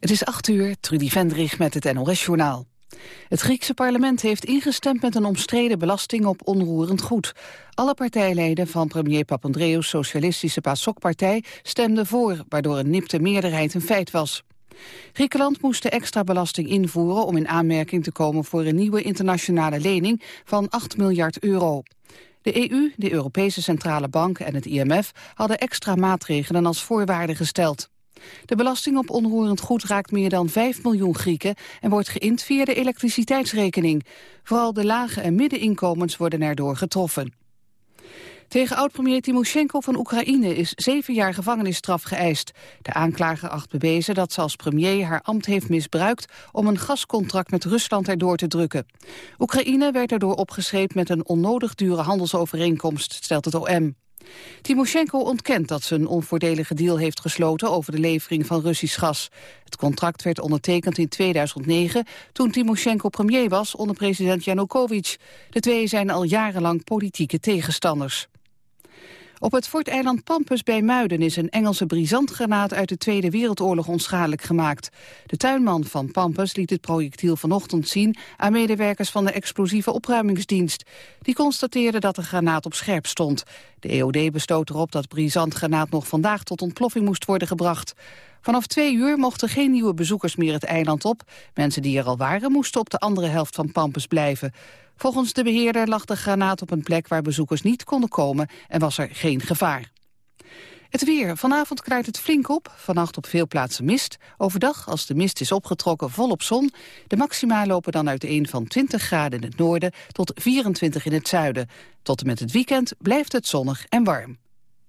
Het is acht uur, Trudy Vendrich met het NOS-journaal. Het Griekse parlement heeft ingestemd met een omstreden belasting op onroerend goed. Alle partijleden van premier Papandreou's socialistische PASOK-partij stemden voor, waardoor een nipte meerderheid een feit was. Griekenland moest de extra belasting invoeren om in aanmerking te komen voor een nieuwe internationale lening van 8 miljard euro. De EU, de Europese Centrale Bank en het IMF hadden extra maatregelen als voorwaarde gesteld. De belasting op onroerend goed raakt meer dan 5 miljoen Grieken en wordt geïnd via de elektriciteitsrekening. Vooral de lage en middeninkomens worden erdoor getroffen. Tegen oud-premier Timoshenko van Oekraïne is zeven jaar gevangenisstraf geëist. De aanklager acht bewezen dat ze als premier haar ambt heeft misbruikt om een gascontract met Rusland erdoor te drukken. Oekraïne werd erdoor opgeschreven met een onnodig dure handelsovereenkomst, stelt het OM. Timoshenko ontkent dat ze een onvoordelige deal heeft gesloten over de levering van Russisch gas. Het contract werd ondertekend in 2009 toen Timoshenko premier was onder president Yanukovych. De twee zijn al jarenlang politieke tegenstanders. Op het forteiland Pampus bij Muiden is een Engelse brisantgranaat uit de Tweede Wereldoorlog onschadelijk gemaakt. De tuinman van Pampus liet het projectiel vanochtend zien aan medewerkers van de explosieve opruimingsdienst. Die constateerden dat de granaat op scherp stond. De EOD bestoot erop dat brisantgranaat nog vandaag tot ontploffing moest worden gebracht. Vanaf twee uur mochten geen nieuwe bezoekers meer het eiland op. Mensen die er al waren moesten op de andere helft van Pampus blijven. Volgens de beheerder lag de granaat op een plek waar bezoekers niet konden komen en was er geen gevaar. Het weer. Vanavond klaart het flink op. Vannacht op veel plaatsen mist. Overdag, als de mist is opgetrokken, volop zon. De maxima lopen dan uiteen van 20 graden in het noorden tot 24 in het zuiden. Tot en met het weekend blijft het zonnig en warm.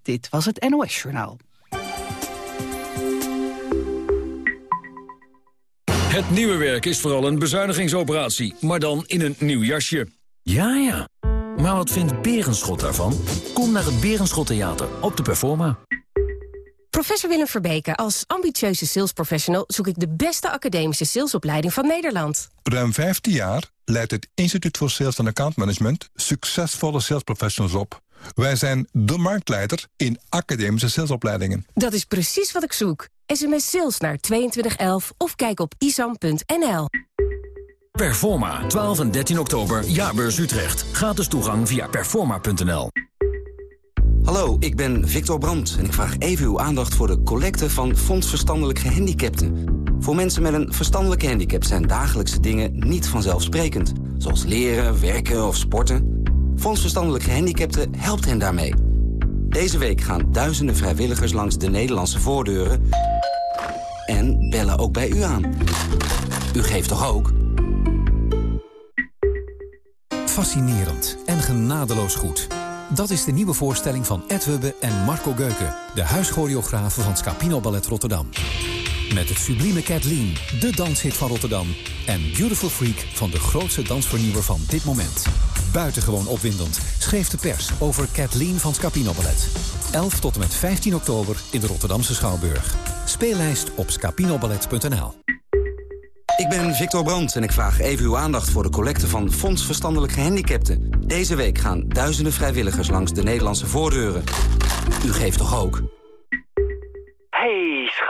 Dit was het NOS Journaal. Het nieuwe werk is vooral een bezuinigingsoperatie, maar dan in een nieuw jasje. Ja, ja. Maar wat vindt Berenschot daarvan? Kom naar het Berenschot Theater op de Performa. Professor Willem Verbeke, als ambitieuze salesprofessional... zoek ik de beste academische salesopleiding van Nederland. Ruim 15 jaar leidt het Instituut voor Sales en Account Management... succesvolle salesprofessionals op. Wij zijn de marktleider in academische salesopleidingen. Dat is precies wat ik zoek. SMS sales naar 2211 of kijk op isam.nl. Performa, 12 en 13 oktober, Jaarbeurs Utrecht. Gratis toegang via performa.nl. Hallo, ik ben Victor Brandt en ik vraag even uw aandacht voor de collecte van Fonds Verstandelijk Gehandicapten. Voor mensen met een verstandelijke handicap zijn dagelijkse dingen niet vanzelfsprekend. Zoals leren, werken of sporten. Fonds Verstandelijk Gehandicapten helpt hen daarmee. Deze week gaan duizenden vrijwilligers langs de Nederlandse voordeuren... en bellen ook bij u aan. U geeft toch ook? Fascinerend en genadeloos goed. Dat is de nieuwe voorstelling van Ed Hubbe en Marco Geuken... de huischoreografen van Scapino Ballet Rotterdam. Met het sublieme Kathleen, de danshit van Rotterdam... en Beautiful Freak van de grootste dansvernieuwer van dit moment. Buitengewoon opwindend schreef de pers over Kathleen van Scapino Ballet. 11 tot en met 15 oktober in de Rotterdamse Schouwburg. Speellijst op scapinoballet.nl Ik ben Victor Brandt en ik vraag even uw aandacht voor de collecte van Fonds Verstandelijk Gehandicapten. Deze week gaan duizenden vrijwilligers langs de Nederlandse voordeuren. U geeft toch ook? Hey,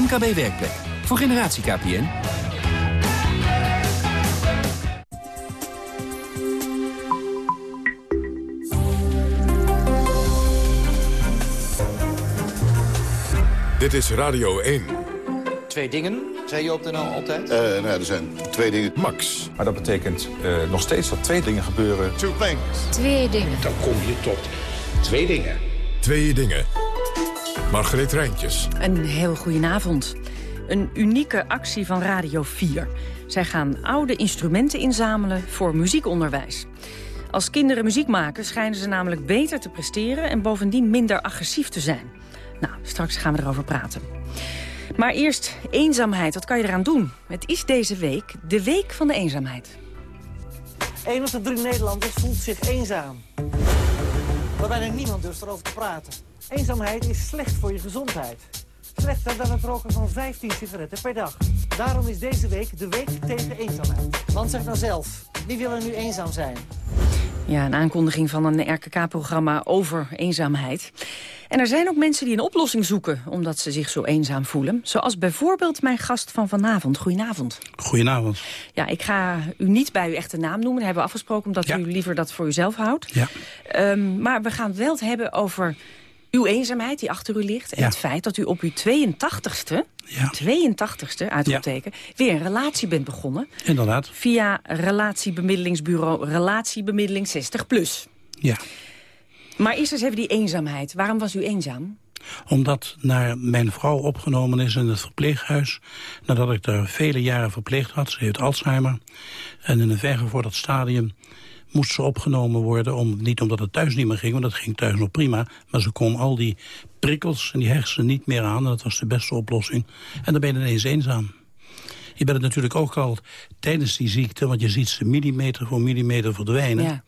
MKB Werkplek. Voor generatie KPN. Dit is Radio 1. Twee dingen, zei je op de NL altijd? Uh, nou, er zijn twee dingen. Max. Maar dat betekent uh, nog steeds dat twee dingen gebeuren. Two things. Twee dingen. Dan kom je tot twee dingen. Twee dingen. Margreet Rijntjes. Een heel goedenavond. Een unieke actie van Radio 4. Zij gaan oude instrumenten inzamelen voor muziekonderwijs. Als kinderen muziek maken schijnen ze namelijk beter te presteren... en bovendien minder agressief te zijn. Nou, straks gaan we erover praten. Maar eerst eenzaamheid, wat kan je eraan doen? Het is deze week de week van de eenzaamheid. Een op de drie Nederlanders voelt zich eenzaam. Maar bijna niemand durft erover te praten. Eenzaamheid is slecht voor je gezondheid. Slechter dan het roken van 15 sigaretten per dag. Daarom is deze week de week tegen eenzaamheid. Man zegt nou zelf, wie wil er nu eenzaam zijn? Ja, een aankondiging van een RKK-programma over eenzaamheid. En er zijn ook mensen die een oplossing zoeken... omdat ze zich zo eenzaam voelen. Zoals bijvoorbeeld mijn gast van vanavond. Goedenavond. Goedenavond. Ja, ik ga u niet bij uw echte naam noemen. Dat hebben we afgesproken omdat u liever dat voor uzelf houdt. Ja. Um, maar we gaan het wel hebben over uw eenzaamheid die achter u ligt... en het feit dat u op uw 82ste, ja. 82ste uitroepteken... weer een relatie bent begonnen. Inderdaad. Via relatiebemiddelingsbureau Relatiebemiddeling 60+. Plus. Ja. Maar eerst eens even die eenzaamheid. Waarom was u eenzaam? Omdat naar mijn vrouw opgenomen is in het verpleeghuis... nadat ik daar vele jaren verpleegd had. Ze heeft Alzheimer. En in een vergevorderd stadium moest ze opgenomen worden. Om, niet omdat het thuis niet meer ging, want dat ging thuis nog prima. Maar ze kon al die prikkels en die hersenen niet meer aan. En dat was de beste oplossing. En dan ben je ineens eenzaam. Je bent het natuurlijk ook al tijdens die ziekte... want je ziet ze millimeter voor millimeter verdwijnen. Ja.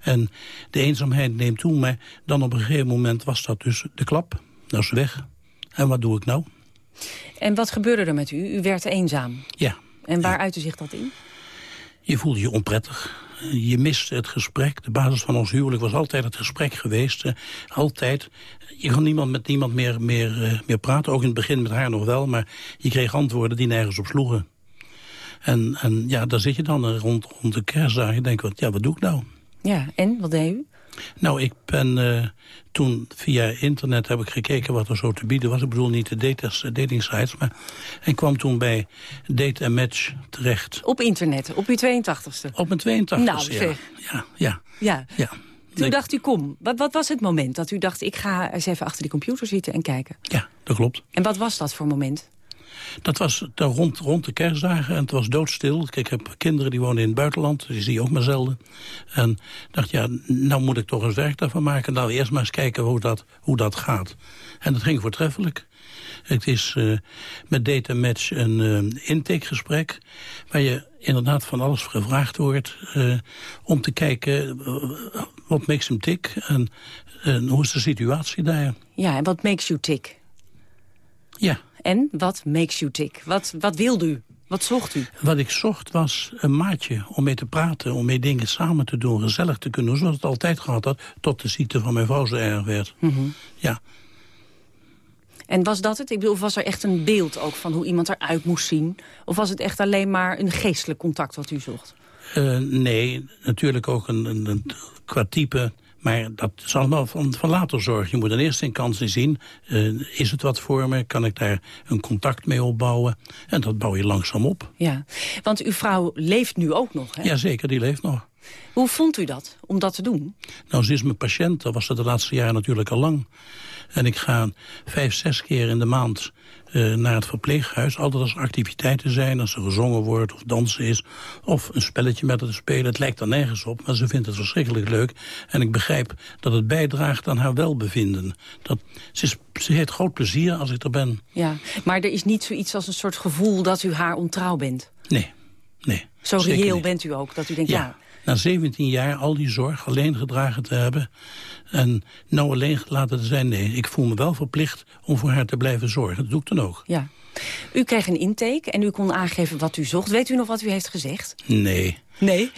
En de eenzaamheid neemt toe, maar dan op een gegeven moment was dat dus de klap. Dat is weg. En wat doe ik nou? En wat gebeurde er met u? U werd eenzaam. Ja. En waar ja. uitte zich dat in? Je voelde je onprettig. Je miste het gesprek. De basis van ons huwelijk was altijd het gesprek geweest. Uh, altijd. Je kon niemand met niemand meer, meer, uh, meer praten. Ook in het begin met haar nog wel. Maar je kreeg antwoorden die nergens op sloegen. En, en ja, daar zit je dan rond, rond de kerstdagen. Je denkt, wat, ja, wat doe ik nou? Ja, en wat deed u? Nou, ik ben uh, toen via internet heb ik gekeken wat er zo te bieden was. Ik bedoel niet de daters, dating sites, maar en kwam toen bij Date and Match terecht. Op internet, op uw 82ste? Op mijn 82ste, nou, zeg. ja. Ja, ja. ja. Toen ik... dacht u, kom, wat, wat was het moment dat u dacht... ik ga eens even achter die computer zitten en kijken? Ja, dat klopt. En wat was dat voor moment? Dat was rond, rond de kerstdagen en het was doodstil. Ik heb kinderen die wonen in het buitenland, die zie je ook maar zelden. En dacht, ja, nou moet ik toch eens werk daarvan maken. Nou, eerst maar eens kijken hoe dat, hoe dat gaat. En dat ging voortreffelijk. Het is uh, met Data Match een uh, intakegesprek... waar je inderdaad van alles gevraagd wordt... Uh, om te kijken wat makes hem tick en, en hoe is de situatie daar. Ja, en wat makes you tick? Ja. En wat makes you tick? Wat, wat wilde u? Wat zocht u? Wat ik zocht was een maatje om mee te praten, om mee dingen samen te doen, gezellig te kunnen doen, zoals het altijd gehad had, tot de ziekte van mijn vrouw zo erg werd. Mm -hmm. Ja. En was dat het? Ik bedoel, of was er echt een beeld ook van hoe iemand eruit moest zien? Of was het echt alleen maar een geestelijk contact wat u zocht? Uh, nee, natuurlijk ook een, een, een, qua type... Maar dat is allemaal van, van later zorg. Je moet in eerste instantie zien, uh, is het wat voor me? Kan ik daar een contact mee opbouwen? En dat bouw je langzaam op. Ja, want uw vrouw leeft nu ook nog, hè? Jazeker, die leeft nog. Hoe vond u dat, om dat te doen? Nou, ze is mijn patiënt. Dat was ze de laatste jaren natuurlijk al lang. En ik ga vijf, zes keer in de maand uh, naar het verpleeghuis. Altijd als er activiteiten zijn, als er gezongen wordt of dansen is... of een spelletje met haar te spelen. Het lijkt er nergens op, maar ze vindt het verschrikkelijk leuk. En ik begrijp dat het bijdraagt aan haar welbevinden. Dat, ze, is, ze heeft groot plezier als ik er ben. Ja, maar er is niet zoiets als een soort gevoel dat u haar ontrouw bent? Nee, nee. Zo reëel bent u ook, dat u denkt, ja... ja na 17 jaar al die zorg alleen gedragen te hebben... en nou alleen laten te zijn, nee, ik voel me wel verplicht om voor haar te blijven zorgen. Dat doe ik dan ook. Ja. U kreeg een intake en u kon aangeven wat u zocht. Weet u nog wat u heeft gezegd? Nee. Nee?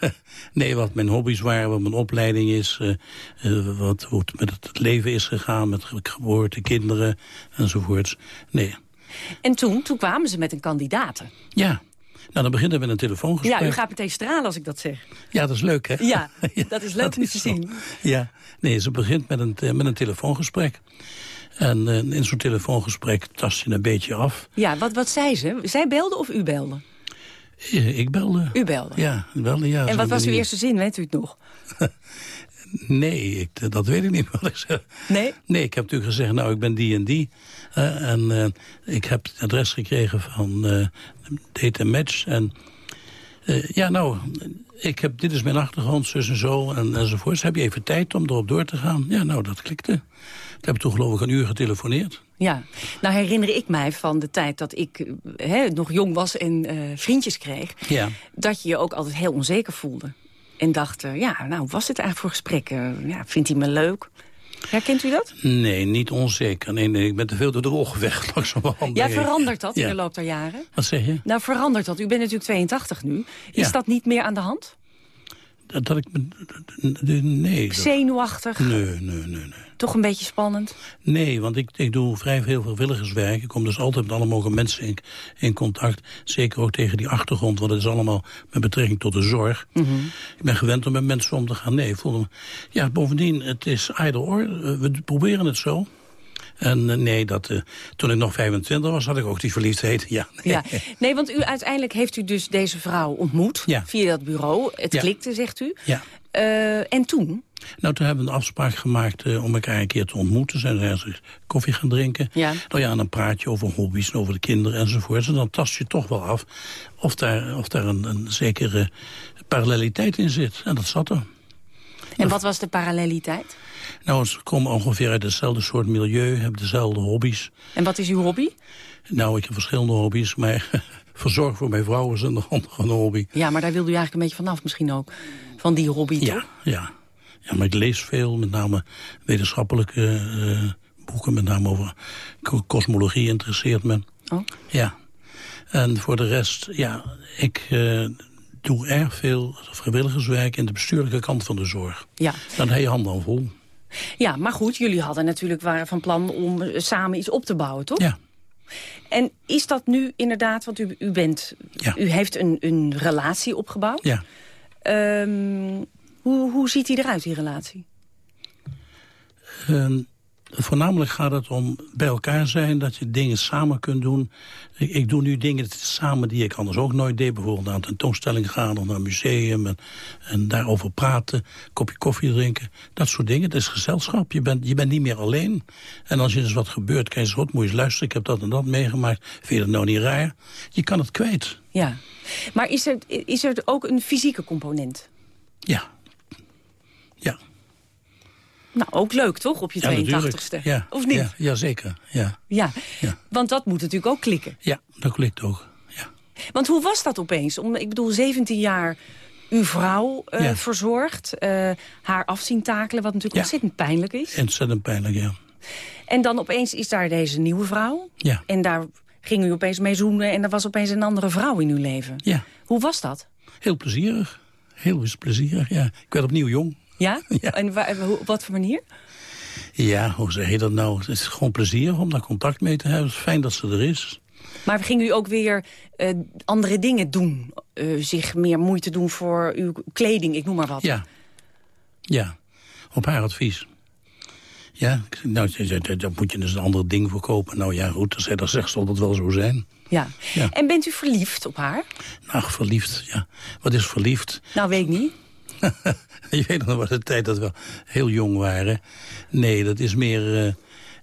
nee, wat mijn hobby's waren, wat mijn opleiding is... Uh, uh, wat, hoe het met het leven is gegaan, met geboorte, kinderen enzovoorts. Nee. En toen, toen kwamen ze met een kandidaat. Ja. Nou, dan beginnen we met een telefoongesprek. Ja, u gaat meteen stralen als ik dat zeg. Ja, dat is leuk, hè? Ja, dat is leuk om te zien. Ja, nee, ze begint met een, met een telefoongesprek. En uh, in zo'n telefoongesprek tast je een beetje af. Ja, wat, wat zei ze? Zij belde of u belde? Ja, ik belde. U belde? Ja, belde, ja. En wat was uw eerste zin, weet u het nog? nee, ik, dat weet ik niet wat ik zeg. Nee? Nee, ik heb natuurlijk gezegd, nou, ik ben die en die. Uh, en uh, ik heb het adres gekregen van uh, Date Match. En ja, nou, ik heb, dit is mijn achtergrond, zus en zo, en, enzovoorts. Heb je even tijd om erop door te gaan? Ja, nou, dat klikte. heb toen geloof ik een uur getelefoneerd. Ja, nou herinner ik mij van de tijd dat ik hè, nog jong was en uh, vriendjes kreeg... Ja. dat je je ook altijd heel onzeker voelde. En dacht, uh, ja, nou, was dit eigenlijk voor gesprekken? ja, vindt hij me leuk? Herkent u dat? Nee, niet onzeker. Nee, nee ik ben te veel door de wol weg. Ja, verandert dat ja. in de loop der jaren? Wat zeg je? Nou, verandert dat. U bent natuurlijk 82 nu. Is Ja. dat niet meer aan de hand? Dat, dat ik... me- Nee. Zenuwachtig? Nee, nee, nee, nee. Toch een beetje spannend? Nee, want ik, ik doe vrij veel vrijwilligerswerk. Ik kom dus altijd met alle mogelijke mensen in, in contact. Zeker ook tegen die achtergrond, want het is allemaal met betrekking tot de zorg. Ik ben gewend om met mensen om te gaan. Nee, ik voelde me... Ja, bovendien, het is either or. Eh, We proberen het zo. En eh, nee, dat, eh, toen ik nog 25 was, had ik ook die verliefdheid. Ja, nee. Ja. Nee, want u, uiteindelijk heeft u dus deze vrouw ontmoet Ja. via dat bureau. Het Ja. klikte, zegt u. Ja. Eh, en toen? Nou, toen hebben we een afspraak gemaakt om elkaar een keer te ontmoeten. Zijn we ergens koffie gaan drinken. Ja. Nou ja, en dan praat je over hobby's en over de kinderen enzovoort. En dan tast je toch wel af of daar, of daar een, een zekere paralleliteit in zit. En dat zat er. En wat was de paralleliteit? Nou, ze komen ongeveer uit hetzelfde soort milieu, hebben dezelfde hobby's. En wat is uw hobby? Nou, ik heb verschillende hobby's, maar verzorg voor mijn vrouw is een andere hobby. Ja, maar daar wilde u eigenlijk een beetje vanaf misschien ook. Van die hobby, Ja, toch? ja. ja, maar ik lees veel, met name wetenschappelijke eh, boeken, met name over ko- kosmologie interesseert me. Oh. Ja. En voor de rest, ja, ik eh, doe erg veel vrijwilligerswerk in de bestuurlijke kant van de zorg. Ja. Dan heb je handen al vol. ja, maar goed, jullie hadden natuurlijk waren van plan om eh, samen iets op te bouwen, toch? Ja. En is dat nu inderdaad, want u, u, bent, Ja. u heeft een, een relatie opgebouwd. Ja. Ehm, hoe, hoe ziet die eruit, die relatie? Ehm, voornamelijk gaat het om bij elkaar zijn, dat je dingen samen kunt doen. Ik, ik doe nu dingen samen die ik anders ook nooit deed. Bijvoorbeeld naar een tentoonstelling gaan of naar een museum en, en daarover praten. Een kopje koffie drinken. Dat soort dingen. Het is gezelschap. Je bent, je bent niet meer alleen. En als er eens wat gebeurt, kan je zeggen, goed, moet je eens luisteren. Ik heb dat en dat meegemaakt. Vind je dat nou niet raar? Je kan het kwijt. Ja. Maar is er, is er ook een fysieke component? Ja. Nou, ook leuk toch, op je Ja, natuurlijk. 82ste? Ja. Of niet? Ja, ja, zeker. Ja. Ja. Ja. want dat moet natuurlijk ook klikken. ja, dat klikt ook. Want hoe was dat opeens? Om, ik bedoel, 17 jaar uw vrouw eh, Ja. verzorgd, eh, haar afzien takelen, wat natuurlijk Ja. ontzettend pijnlijk is. Ontzettend pijnlijk, ja. En dan opeens is daar deze nieuwe vrouw. Ja. En daar ging u opeens mee zoenen en er was opeens een andere vrouw in uw leven. Ja. Hoe was dat? Heel plezierig. Heel plezierig, ja. Ik werd opnieuw jong. Ja? En wa- hoe- op wat voor manier? Ja, hoe zeg je dat nou? Het is gewoon plezier om daar contact mee te hebben. Het is fijn dat ze er is. Maar ging u ook weer eh, andere dingen doen? Eh, zich meer moeite doen voor uw kleding, ik noem maar wat. Ja. Ja, op haar advies. Ja, nou, daar- moet je dus een ander ding voor kopen. Nou ja, goed, dat zegt zal dat wel zo zijn. Ja. Ja. En bent u verliefd op haar? Nou, verliefd, ja. Wat is verliefd? Nou, weet ik niet. Je weet nog wel de tijd dat we heel jong waren. Nee, dat is meer eh,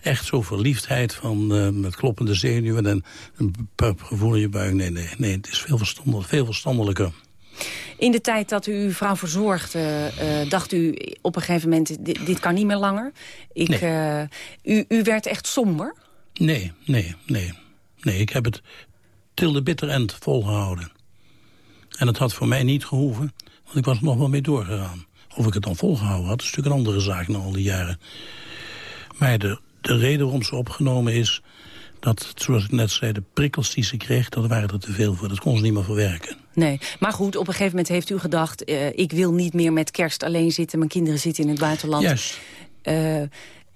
echt zo verliefdheid van eh, met kloppende zenuwen en een gevoel in je buik. Nee, nee, nee, het is veel, verstandelijk, veel verstandelijker. In de tijd dat u uw vrouw verzorgde, eh, dacht u op een gegeven moment... dit, dit kan niet meer langer. Ik, Nee. u, u werd echt somber. Nee, nee, nee. Nee, ik heb het till de bitter end volgehouden. En het had voor mij niet gehoeven, want ik was er nog wel mee doorgegaan. Of ik het dan volgehouden had, is natuurlijk een andere zaak na al die jaren. Maar de, de reden waarom ze opgenomen is... dat, zoals ik net zei, de prikkels die ze kreeg... dat waren er te veel voor, dat kon ze niet meer verwerken. Nee, maar goed, op een gegeven moment heeft u gedacht... eh, ik wil niet meer met kerst alleen zitten, mijn kinderen zitten in het buitenland. Juist. Eh,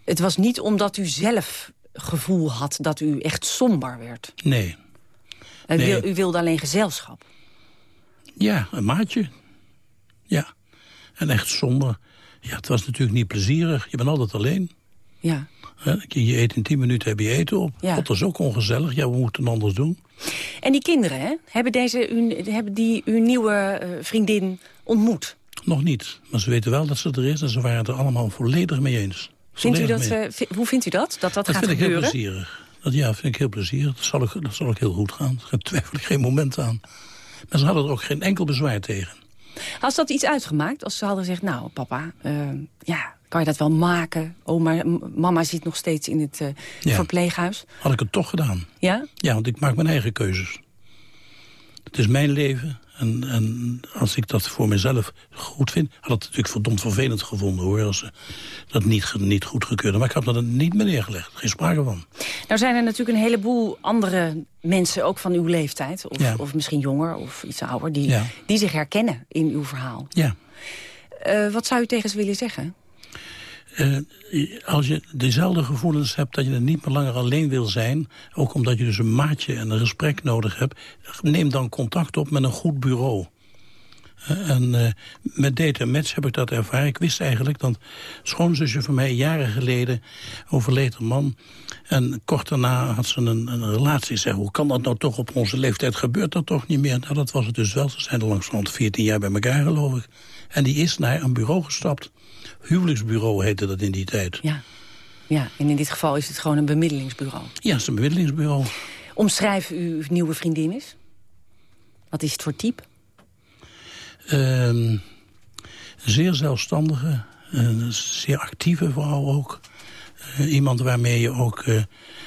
het was niet omdat u zelf gevoel had dat u echt somber werd. Nee. U, Nee. u wilde alleen gezelschap. Ja, een maatje. Ja. En echt somber. Ja, het was natuurlijk niet plezierig. Je bent altijd alleen. Ja. Je eet in tien minuten, heb je eten op. Ja. Dat is ook ongezellig. Ja, we moeten het anders doen. En die kinderen, hè? Hebben, deze, u, hebben die uw nieuwe eh, vriendin ontmoet? Nog niet. Maar ze weten wel dat ze er is. En ze waren het er allemaal volledig mee eens. Vindt u dat, mee. eh, hoe vindt u dat, dat dat, dat gaat vind ik heel gebeuren? plezierig. Dat, ja, vind ik heel plezierig. Dat zal, ook, dat zal ook heel goed gaan. Daar twijfel ik geen moment aan. Maar ze hadden er ook geen enkel bezwaar tegen. Had ze dat iets uitgemaakt? Als ze hadden gezegd, nou papa, eh, ja, Kan je dat wel maken? Maar mama zit nog steeds in het uh, verpleeghuis. Had ik het toch gedaan. Ja? Ja, want ik maak mijn eigen keuzes. Het is mijn leven. En, en als ik dat voor mezelf goed vind... had het natuurlijk verdomd vervelend gevonden, hoor... als ze dat niet, niet goed gekeurd Maar ik heb dat niet meer neergelegd. Geen sprake van. Nou zijn er natuurlijk een heleboel andere mensen... ook van uw leeftijd, of, of misschien jonger of iets ouder... Die, die zich herkennen in uw verhaal. Ja. Uh, wat zou u tegen ze willen zeggen? Uh, als je dezelfde gevoelens hebt dat je er niet meer langer alleen wil zijn... ook omdat je dus een maatje en een gesprek nodig hebt... neem dan contact op met een goed bureau. Uh, en uh, met Data Match heb ik dat ervaren. Ik wist eigenlijk dat schoonzusje van mij jaren geleden overleed een man. En kort daarna had ze een, een relatie. Zeg, hoe kan dat nou toch op onze leeftijd? Gebeurt dat toch niet meer? Nou, dat was het dus wel. Ze zijn er langs rond 14 jaar bij elkaar, geloof ik. En die is naar een bureau gestapt. Huwelijksbureau heette dat in die tijd. Ja. ja, en in dit geval is het gewoon een bemiddelingsbureau. Ja, het is een bemiddelingsbureau. Omschrijf uw nieuwe vriendin eens. Wat is het voor type? Uh, zeer zelfstandige, een zeer actieve vrouw ook. Uh, iemand waarmee je ook uh,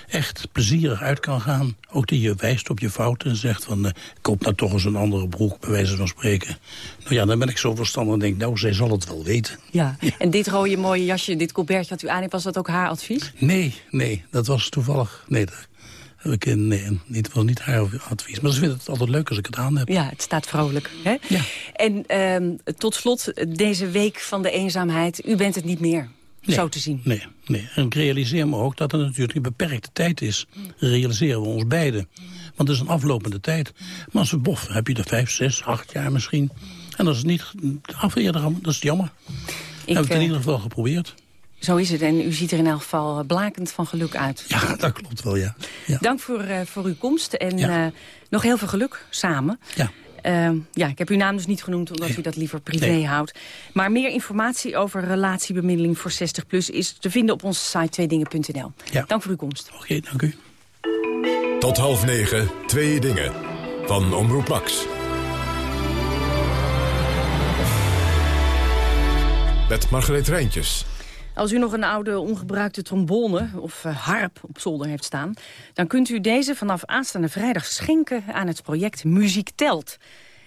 echt plezierig uit kan gaan. Ook die je wijst op je fouten en zegt van... Uh, koop nou toch eens een andere broek, bij wijze van spreken. Nou ja, dan ben ik zo verstandig en denk, nou, zij zal het wel weten. Ja, en dit rode mooie jasje, dit colbertje wat u aan heeft... was dat ook haar advies? Nee, nee, dat was toevallig... Nee, dat, ik, nee, het was niet haar advies. Maar ze vindt het altijd leuk als ik het aan heb. Ja, het staat vrolijk. Hè? Ja. En uh, tot slot, deze week van de eenzaamheid. U bent het niet meer, nee, zo te zien. Nee, nee. En ik realiseer me ook dat het natuurlijk een beperkte tijd is. Realiseren we ons beiden. Want het is een aflopende tijd. Maar als we bof, heb je er vijf, zes, acht jaar misschien. En dat is niet af eerder, dat is jammer. Ik, heb het in ieder geval geprobeerd. Zo is het. En u ziet er in elk geval blakend van geluk uit. Ja, dat klopt wel, ja. ja. Dank voor, uh, voor uw komst en ja. uh, nog heel veel geluk samen. Ja. Uh, ja, ik heb uw naam dus niet genoemd, omdat nee. u dat liever privé nee. houdt. Maar meer informatie over relatiebemiddeling voor 60PLUS... is te vinden op onze site tweedingen.nl. Ja. Dank voor uw komst. Oké, okay, dank u. Tot half negen, twee dingen. Van Omroep Max. Met Margreet Rijntjes. Als u nog een oude ongebruikte trombone of uh, harp op zolder heeft staan... dan kunt u deze vanaf aanstaande vrijdag schenken aan het project Muziek Telt.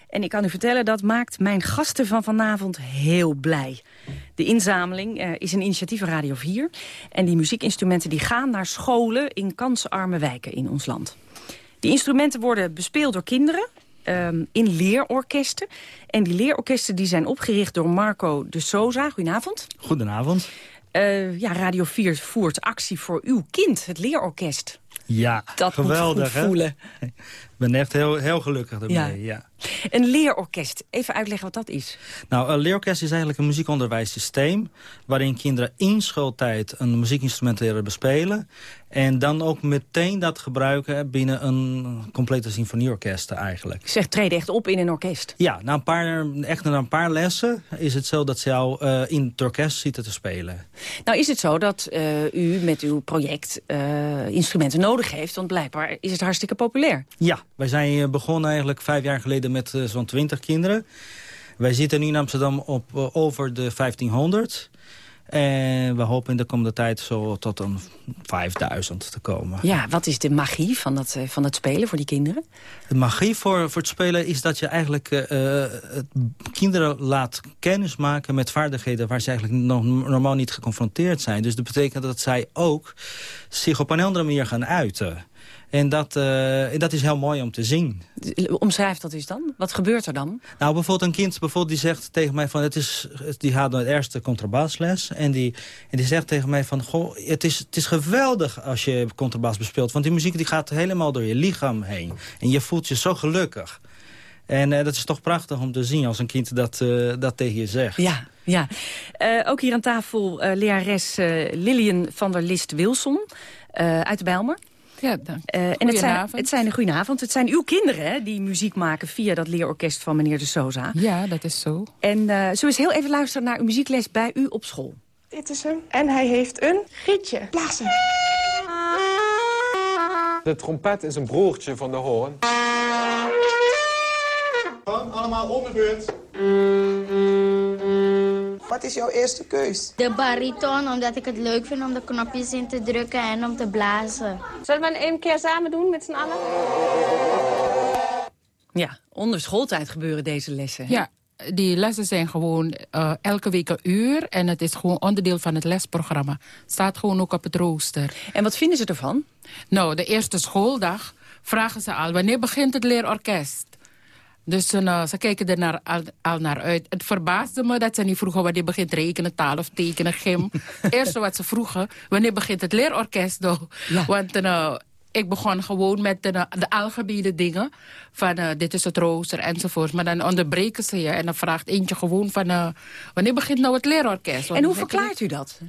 En ik kan u vertellen, dat maakt mijn gasten van vanavond heel blij. De inzameling uh, is een initiatief van Radio 4. En die muziekinstrumenten die gaan naar scholen in kansarme wijken in ons land. Die instrumenten worden bespeeld door kinderen um, in leerorkesten. En die leerorkesten die zijn opgericht door Marco de Sosa. Goedenavond. Goedenavond. Uh, ja, Radio 4 voert actie voor uw kind, het leerorkest. Ja, dat geweldig. Moet voelen. Ik ben echt heel, heel gelukkig ermee, ja. ja. Een leerorkest, even uitleggen wat dat is. Nou, een leerorkest is eigenlijk een muziekonderwijssysteem... waarin kinderen in schooltijd een muziekinstrument leren bespelen... en dan ook meteen dat gebruiken binnen een complete symfonieorkest eigenlijk. Zeg, treden echt op in een orkest? Ja, na een paar, echt na een paar lessen is het zo dat ze jou uh, in het orkest zitten te spelen. Nou is het zo dat uh, u met uw project uh, instrumenten nodig heeft... want blijkbaar is het hartstikke populair. Ja, wij zijn begonnen eigenlijk vijf jaar geleden met uh, zo'n 20 kinderen. Wij zitten nu in Amsterdam op uh, over de 1500. En we hopen in de komende tijd zo tot een 5000 te komen. Ja, wat is de magie van dat, van het spelen voor die kinderen? De magie voor, voor het spelen is dat je eigenlijk kinderen laat kennis maken met vaardigheden... waar ze eigenlijk no normaal niet geconfronteerd zijn. Dus dat betekent dat zij ook zich op een andere manier gaan uiten. En dat, uh, dat is heel mooi om te zien. Omschrijf dat eens dan. Wat gebeurt er dan? Nou, bijvoorbeeld een kind bijvoorbeeld die zegt tegen mij van... Het is, die gaat naar de eerste contrabasles. En die, en die zegt tegen mij van... Goh, het is, het is geweldig als je contrabas bespeelt. Want die muziek die gaat helemaal door je lichaam heen. En je voelt je zo gelukkig. En uh, dat is toch prachtig om te zien als een kind dat, uh, dat tegen je zegt. Ja, ja. Uh, ook hier aan tafel lerares Lilian van der List-Wilson uit de Bijlmer. Ja, dank. Uh, en het zijn, het zijn een goedenavond. Het zijn uw kinderen hè, die muziek maken via dat leerorkest van meneer de Sosa. Ja, dat is zo. En uh, zullen we eens heel even luisteren naar uw muziekles bij u op school? Dit is hem. En hij heeft een gietje. Blazen. De trompet is een broertje van de hoorn. Allemaal om de beurt. Wat is jouw eerste keus? De bariton, omdat ik het leuk vind om de knopjes in te drukken en om te blazen. Zullen we een keer samen doen met z'n allen? Ja, onder schooltijd gebeuren deze lessen. hè? Ja, die lessen zijn gewoon eh, elke week een uur. En het is gewoon onderdeel van het lesprogramma. Staat gewoon ook op het rooster. En wat vinden ze ervan? Nou, de eerste schooldag vragen ze al... wanneer begint het leerorkest? Dus uh, ze kijken er naar, al, al, naar uit. Het verbaasde me dat ze niet vroegen wanneer begint rekenen, taal of tekenen, gym. Eerste wat ze vroegen, wanneer begint het leerorkest? Ja. Want uh, ik begon gewoon met de, de algemene dingen. Van uh, dit is het rooster enzovoort. Maar dan onderbreken ze je en dan vraagt eentje gewoon van... Wanneer begint nou het leerorkest? Want en hoe verklaart u dat?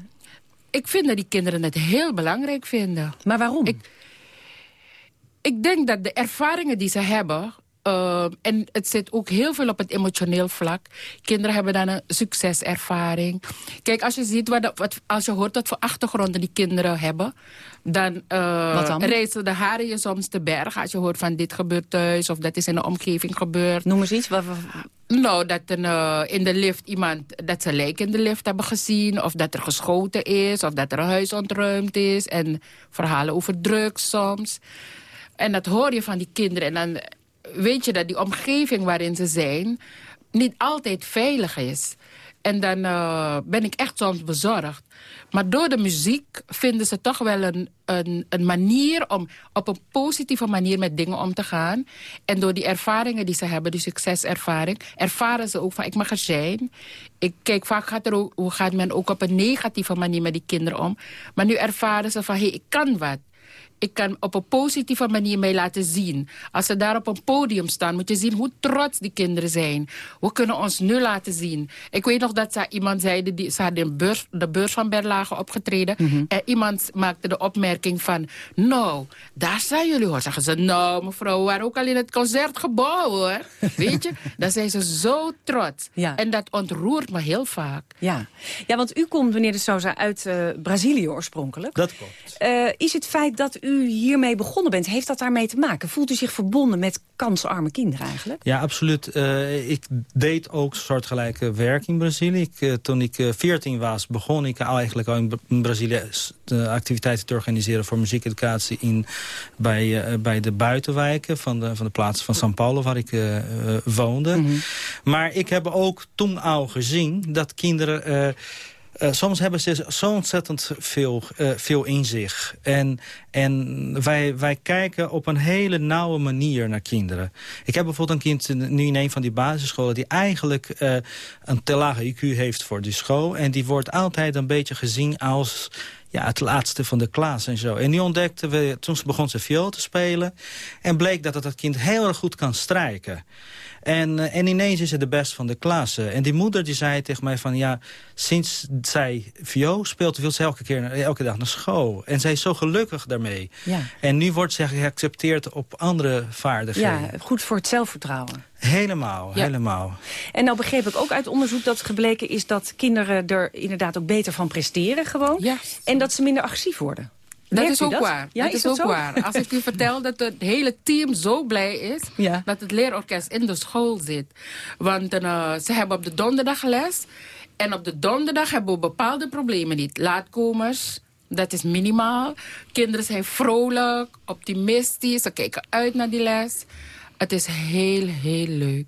Ik vind dat die kinderen het heel belangrijk vinden. Maar waarom? Ik, ik denk dat de ervaringen die ze hebben... Uh, en het zit ook heel veel op het emotioneel vlak. Kinderen hebben dan een succeservaring. Kijk, als je ziet wat, wat als je hoort wat voor achtergronden die kinderen hebben, dan, uh, dan? reizen de haren je soms te berg. Als je hoort van dit gebeurt thuis of dat is in de omgeving gebeurd. Noem eens iets. Wat, nou, dat een, uh, in de lift iemand, dat ze lijk in de lift hebben gezien. Of dat er geschoten is. Of dat er een huis ontruimd is. En verhalen over drugs soms. En dat hoor je van die kinderen. En dan weet je dat die omgeving waarin ze zijn... niet altijd veilig is. En dan uh, ben ik echt soms bezorgd. Maar door de muziek vinden ze toch wel een, een, een, manier om op een positieve manier met dingen om te gaan. En door die ervaringen die ze hebben, die succeservaring, ervaren ze ook van ik mag er zijn. Ik kijk, vaak gaat er ook, gaat men ook op een negatieve manier met die kinderen om. Maar nu ervaren ze van hé, hey, ik kan wat ik kan op een positieve manier mij laten zien. Als ze daar op een podium staan, moet je zien hoe trots die kinderen zijn. We kunnen ons nu laten zien. Ik weet nog dat ze iemand zei, die, ze hadden beurs, de beurs van Berlage opgetreden. Mm -hmm. En iemand maakte de opmerking van, nou, daar zijn jullie hoor. Zeggen ze, nou mevrouw, we waren ook al in het concertgebouw hoor. weet je, dan zijn ze zo trots. Ja. En dat ontroert me heel vaak. Ja, ja want u komt, meneer de Souza, uit uh, Brazilië oorspronkelijk. Dat klopt. Uh, is het feit dat u u hiermee begonnen bent, heeft dat daarmee te maken? Voelt u zich verbonden met kansarme kinderen eigenlijk? Ja, absoluut. Uh, ik deed ook soortgelijke werk in Brazilië. Ik, uh, toen ik uh, 14 was, begon ik eigenlijk al in, in Brazilië activiteiten te organiseren voor muziekeducatie in, bij, bij de buitenwijken van de, van de plaats van São Paulo, waar ik woonde. Mm -hmm. Maar ik heb ook toen al gezien dat kinderen... Uh, soms hebben ze zo ontzettend veel, uh, veel in zich. En, en wij, wij kijken op een hele nauwe manier naar kinderen. Ik heb bijvoorbeeld een kind nu in een van die basisscholen... die eigenlijk uh, een te lage IQ heeft voor die school. En die wordt altijd een beetje gezien als ja, het laatste van de klas en zo. En die ontdekten we, toen begon ze viool te spelen... en bleek dat dat kind heel erg goed kan strijken. En, en ineens is ze de best van de klas. En die moeder die zei tegen mij van... ja, sinds zij viool speelt, wil ze elke, keer, elke dag naar school. En zij is zo gelukkig daarmee. Ja. En nu wordt ze geaccepteerd op andere vaardigheden. Ja, goed voor het zelfvertrouwen. Helemaal, ja. helemaal. En nou begreep ik ook uit onderzoek dat gebleken is... dat kinderen er inderdaad ook beter van presteren gewoon. Ja. En dat ze minder agressief worden. Dat is ook dat? waar. Ja, dat is, is ook zo? waar. Als ik u vertel dat het hele team zo blij is... Ja. dat het leerorkest in de school zit. Want uh, ze hebben op de donderdag les... en op de donderdag hebben we bepaalde problemen niet. Laatkomers, dat is minimaal. Kinderen zijn vrolijk, optimistisch, ze kijken uit naar die les... Het is heel, heel leuk.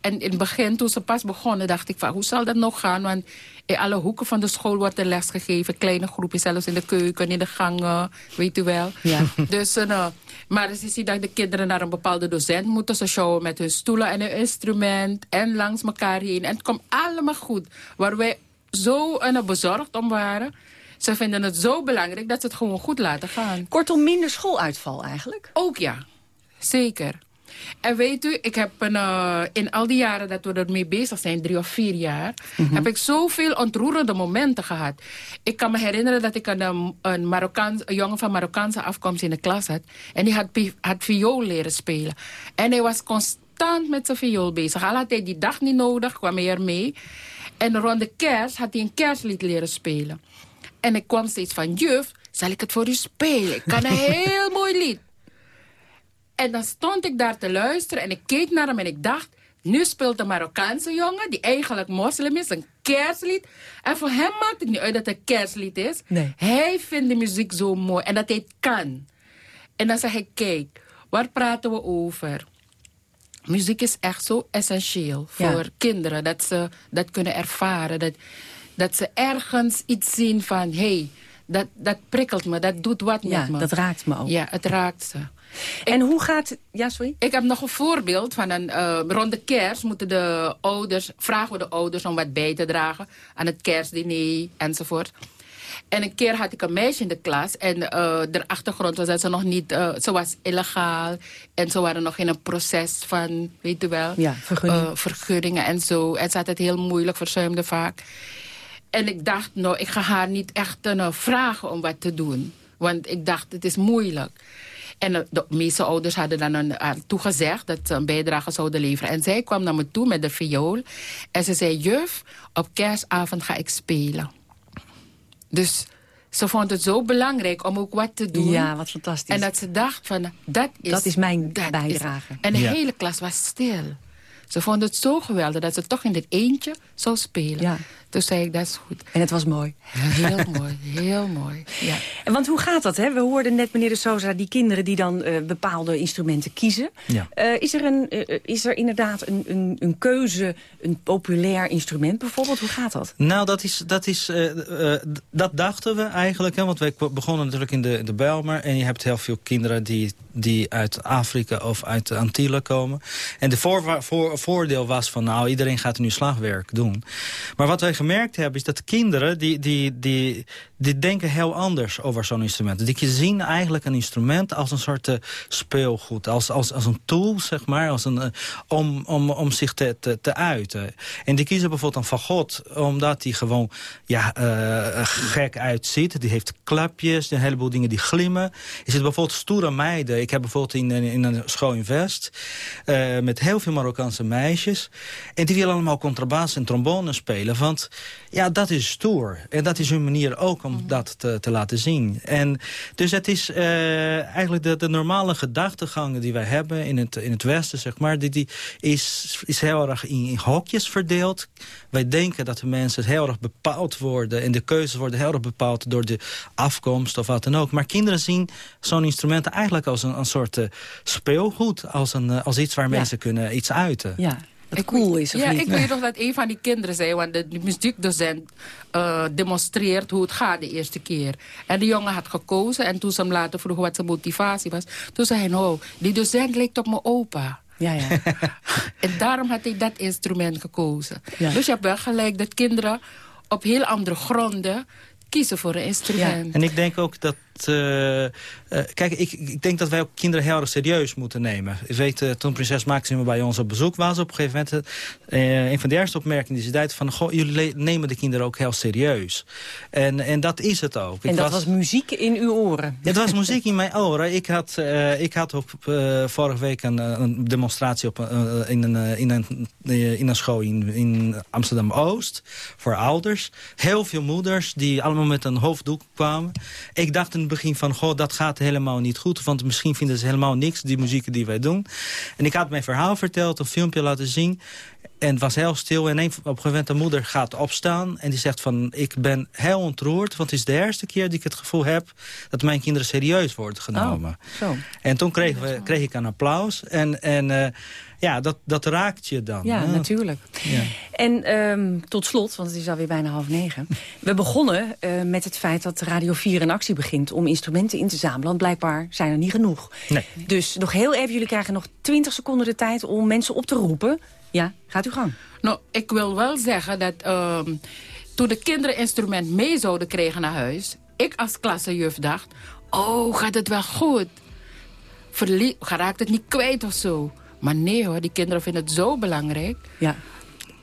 En in het begin, toen ze pas begonnen, dacht ik van... hoe zal dat nog gaan? Want in alle hoeken van de school wordt er les gegeven. Kleine groepjes, zelfs in de keuken, in de gangen. Weet u wel. Ja. Dus, uh, maar als je ziet dat de kinderen naar een bepaalde docent moeten. Ze showen met hun stoelen en hun instrument. En langs elkaar heen. En het komt allemaal goed. Waar wij zo uh, bezorgd om waren... Ze vinden het zo belangrijk dat ze het gewoon goed laten gaan. Kortom, minder schooluitval eigenlijk? Ook ja, zeker. En weet u, ik heb een, uh, in al die jaren dat we ermee bezig zijn, drie of vier jaar... Mm -hmm. heb ik zoveel ontroerende momenten gehad. Ik kan me herinneren dat ik een, een, Marokkaans, een jongen van Marokkaanse afkomst in de klas had. En die had, had viool leren spelen. En hij was constant met zijn viool bezig. Al had hij die dag niet nodig, kwam hij ermee. En rond de kerst had hij een kerstlied leren spelen. En ik kwam steeds van, juf, zal ik het voor u spelen? Ik kan een heel mooi lied. En dan stond ik daar te luisteren en ik keek naar hem en ik dacht... nu speelt een Marokkaanse jongen, die eigenlijk moslim is... een kerstlied. En voor hem maakt het niet uit dat het een kerstlied is. Nee. Hij vindt de muziek zo mooi en dat hij het kan. En dan zeg ik, kijk, waar praten we over? Muziek is echt zo essentieel Ja. voor kinderen. Dat ze dat kunnen ervaren. Dat, dat ze ergens iets zien van... hé, hey, dat, dat prikkelt me, dat doet wat Ja, met me. dat raakt me ook. Ja, het raakt ze. En hoe gaat... Ja, sorry? Ik heb nog een voorbeeld van een... eh, rond de kerst moeten de ouders... vragen we de ouders om wat bij te dragen... aan het kerstdiner enzovoort. En een keer had ik een meisje in de klas... en eh, de achtergrond was dat ze nog niet... eh, ze was illegaal en ze waren nog in een proces van... weet u wel... Ja, vergunning. vergunningen en zo. En ze had het heel moeilijk, verzuimde vaak. En ik dacht, nou, ik ga haar niet echt vragen om wat te doen. Want ik dacht, het is moeilijk. En eh, de meeste ouders hadden dan een, aan toegezegd dat ze een bijdrage zouden leveren. En zij kwam naar me toe met de viool. En ze zei, juf, op kerstavond ga ik spelen. Dus ze vond het zo belangrijk om ook wat te doen. Ja, wat fantastisch. En dat ze dacht van, dat is... Dat is mijn dat bijdrage. is- En de Ja. hele klas was stil. Ze vond het zo geweldig dat ze toch in het eentje zou spelen. Ja. Toen zei ik, dat is goed. En het was mooi. Heel mooi, heel mooi. Ja. En want hoe gaat dat? Hè? We hoorden net meneer de Sosa, die kinderen die dan eh, bepaalde instrumenten kiezen. Ja. Eh, is, er een, eh, is er inderdaad een, een, een keuze, een populair instrument bijvoorbeeld? Hoe gaat dat? Nou, dat, is, dat, is, eh, eh, dat dachten we eigenlijk. Hè, want wij begonnen natuurlijk in de, de Bijlmer. En je hebt heel veel kinderen die, die uit Afrika of uit de Antillen komen. En de voor, voor, voordeel was van, nou, iedereen gaat nu slagwerk doen. Maar wat wij gemerkt hebben, is dat kinderen... die, die, die, die denken heel anders over zo'n instrument. Die zien eigenlijk een instrument als een soort eh, speelgoed. Als, als, als een tool, zeg maar. Als een, eh, om, om, om zich te, te, te uiten. En die kiezen bijvoorbeeld dan van God. Omdat die gewoon ja, eh, gek uitziet. Die heeft klapjes. Een heleboel dingen die glimmen. Je ziet bijvoorbeeld stoere meiden. Ik heb bijvoorbeeld in, in, een school in West. met heel veel Marokkaanse meisjes. En die willen allemaal contrabas en trombone spelen. Want ja, dat is stoer. En dat is hun manier ook om dat te, te laten zien. En dus het is eh, eigenlijk de, de normale gedachtegang die wij hebben in het, in het Westen, zeg maar, die, die is, is heel erg in, in hokjes verdeeld. Wij denken dat de mensen heel erg bepaald worden en de keuzes worden heel erg bepaald door de afkomst of wat dan ook. Maar kinderen zien zo'n instrument eigenlijk als een, een soort eh, speelgoed, als, een, eh, als iets waar Ja. mensen kunnen iets uiten. Ja, cool is, of Ja, niet? ik weet nog dat een van die kinderen zei... want de, de muziekdocent eh, demonstreert hoe het gaat de eerste keer. En de jongen had gekozen en toen ze hem later vroeg wat zijn motivatie was... toen zei hij, nou, die docent lijkt op mijn opa. Ja, ja. En daarom had hij dat instrument gekozen. Ja. Dus je hebt wel gelijk dat kinderen op heel andere gronden kiezen voor een instrument. En ik denk ook dat... eh, eh, kijk, ik, ik denk dat wij ook kinderen heel erg serieus moeten nemen. Ik weet, eh, toen prinses Maxima bij ons op bezoek was... op een gegeven moment... een van de eerste opmerkingen die ze deed... van, goh, jullie nemen de kinderen ook heel serieus. En, en dat is het ook. En Ik dat was muziek in uw oren. het was muziek in mijn oren. Ik had, ik had op, vorige week een, een demonstratie op, in, een, in, een, in een school in, in Amsterdam-Oost. Voor ouders. Heel veel moeders die allemaal met een hoofddoek kwamen. Ik dacht begin van, goh, dat gaat helemaal niet goed. Want misschien vinden ze helemaal niks, die muziek die wij doen. En ik had mijn verhaal verteld, een filmpje laten zien. En het was heel stil. En een, op een gegeven moment de moeder gaat opstaan. En die zegt van, ik ben heel ontroerd. Want het is de eerste keer dat ik het gevoel heb... dat mijn kinderen serieus worden genomen. Oh, zo. En toen kreeg, we, kreeg ik een applaus. En, en eh, ja, dat, dat raakt je dan. Ja, hè? natuurlijk. Ja. En ehm, tot slot, want het is alweer bijna half negen. We begonnen eh, met het feit dat Radio 4 een actie begint om instrumenten in te zamelen. Want blijkbaar zijn er niet genoeg. Nee. Dus nog heel even, jullie krijgen nog 20 seconden de tijd om mensen op te roepen. Ja, gaat u gang. Nou, ik wil wel zeggen dat ehm, toen de kinderen instrument mee zouden krijgen naar huis... ik als klassejuf dacht, oh, gaat het wel goed? Verlie raakt het niet kwijt of zo? Maar nee hoor, die kinderen vinden het zo belangrijk. Ja.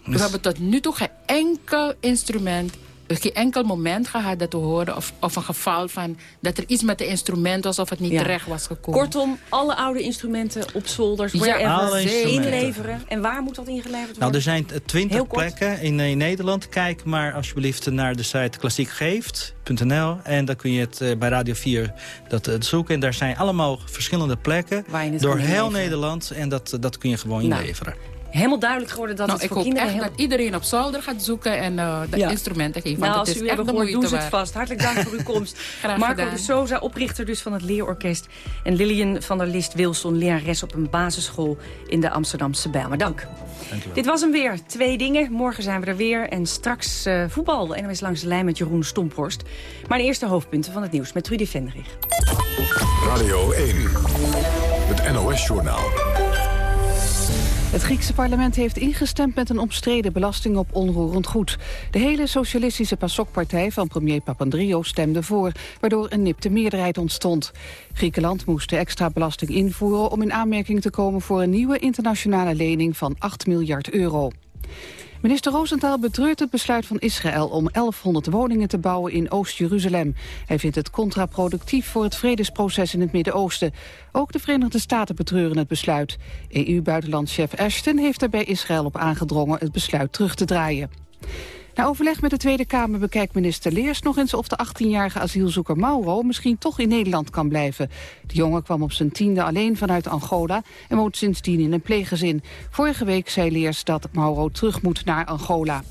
We hebben tot nu toe geen enkel instrument... geen enkel moment gehad dat we hoorden... of, of een geval van dat er iets met de instrument was... of het niet Ja. terecht was gekomen. Kortom, alle oude instrumenten op zolders, Ja, wherever, alle instrumenten. inleveren. En waar moet dat ingeleverd worden? Nou, er zijn twintig plekken in, eh, Nederland. Kijk maar alsjeblieft naar de site klassiekgeeft.nl. En dan kun je het eh, bij Radio 4 dat, eh, zoeken. En daar zijn allemaal verschillende plekken. Waar je het Door heel inleveren. Nederland. En dat, dat kun je gewoon Nou, inleveren. Helemaal duidelijk geworden dat nou, het ik voor hoop kinderen... echt heel... dat iedereen op zolder gaat zoeken en uh, de Ja. instrumenten geven. Nou, want als het u is hebben echt de gehoord, doen ze het vast. Hartelijk dank voor uw komst. Graag Marco gedaan. de Souza, oprichter dus van het leerorkest. En Lillian van der List-Wilson, lerares op een basisschool in de Amsterdamse Bijlmer. Dank. Dit was hem weer. Twee dingen. Morgen zijn we er weer. En straks eh, voetbal. En dan is langs de lijn met Jeroen Stomphorst. Maar de eerste hoofdpunten van het nieuws met Trudy Vendrich. Radio 1. Het NOS-journaal. Het Griekse parlement heeft ingestemd met een omstreden belasting op onroerend goed. De hele socialistische PASOK-partij van premier Papandreou stemde voor, waardoor een nipte meerderheid ontstond. Griekenland moest de extra belasting invoeren om in aanmerking te komen voor een nieuwe internationale lening van 8 miljard euro. Minister Rosenthal betreurt het besluit van Israël om 1100 woningen te bouwen in Oost-Jeruzalem. Hij vindt het contraproductief voor het vredesproces in het Midden-Oosten. Ook de Verenigde Staten betreuren het besluit. EU-buitenlandchef Ashton heeft er bij Israël op aangedrongen het besluit terug te draaien. Na overleg met de Tweede Kamer bekijkt minister Leers nog eens of de 18-jarige asielzoeker Mauro misschien toch in Nederland kan blijven. De jongen kwam op zijn tiende alleen vanuit Angola en woont sindsdien in een pleeggezin. Vorige week zei Leers dat Mauro terug moet naar Angola.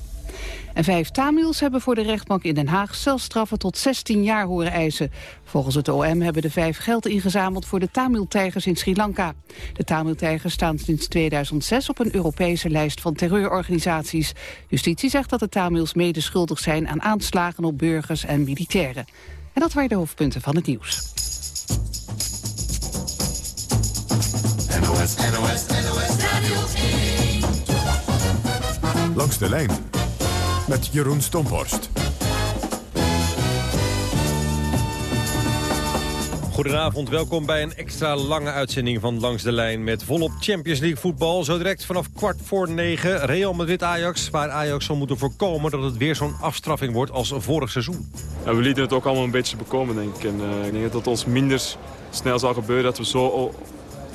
En vijf Tamils hebben voor de rechtbank in Den Haag celstraffen tot 16 jaar horen eisen. Volgens het OM hebben de vijf geld ingezameld voor de Tamil-tijgers in Sri Lanka. De Tamil-tijgers staan sinds 2006 op een Europese lijst van terreurorganisaties. Justitie zegt dat de Tamils mede schuldig zijn aan aanslagen op burgers en militairen. En dat waren de hoofdpunten van het nieuws. NOS, NOS, NOS Radio 1. Langs de lijn met Jeroen Stomphorst. Goedenavond, welkom bij een extra lange uitzending van Langs de Lijn... met volop Champions League voetbal. Zo direct vanaf kwart voor negen Real Madrid-Ajax... waar Ajax zal moeten voorkomen dat het weer zo'n afstraffing wordt als vorig seizoen. Ja, we lieten het ook allemaal een beetje bekomen, denk ik. En, uh, ik denk dat het ons minder snel zal gebeuren dat we zo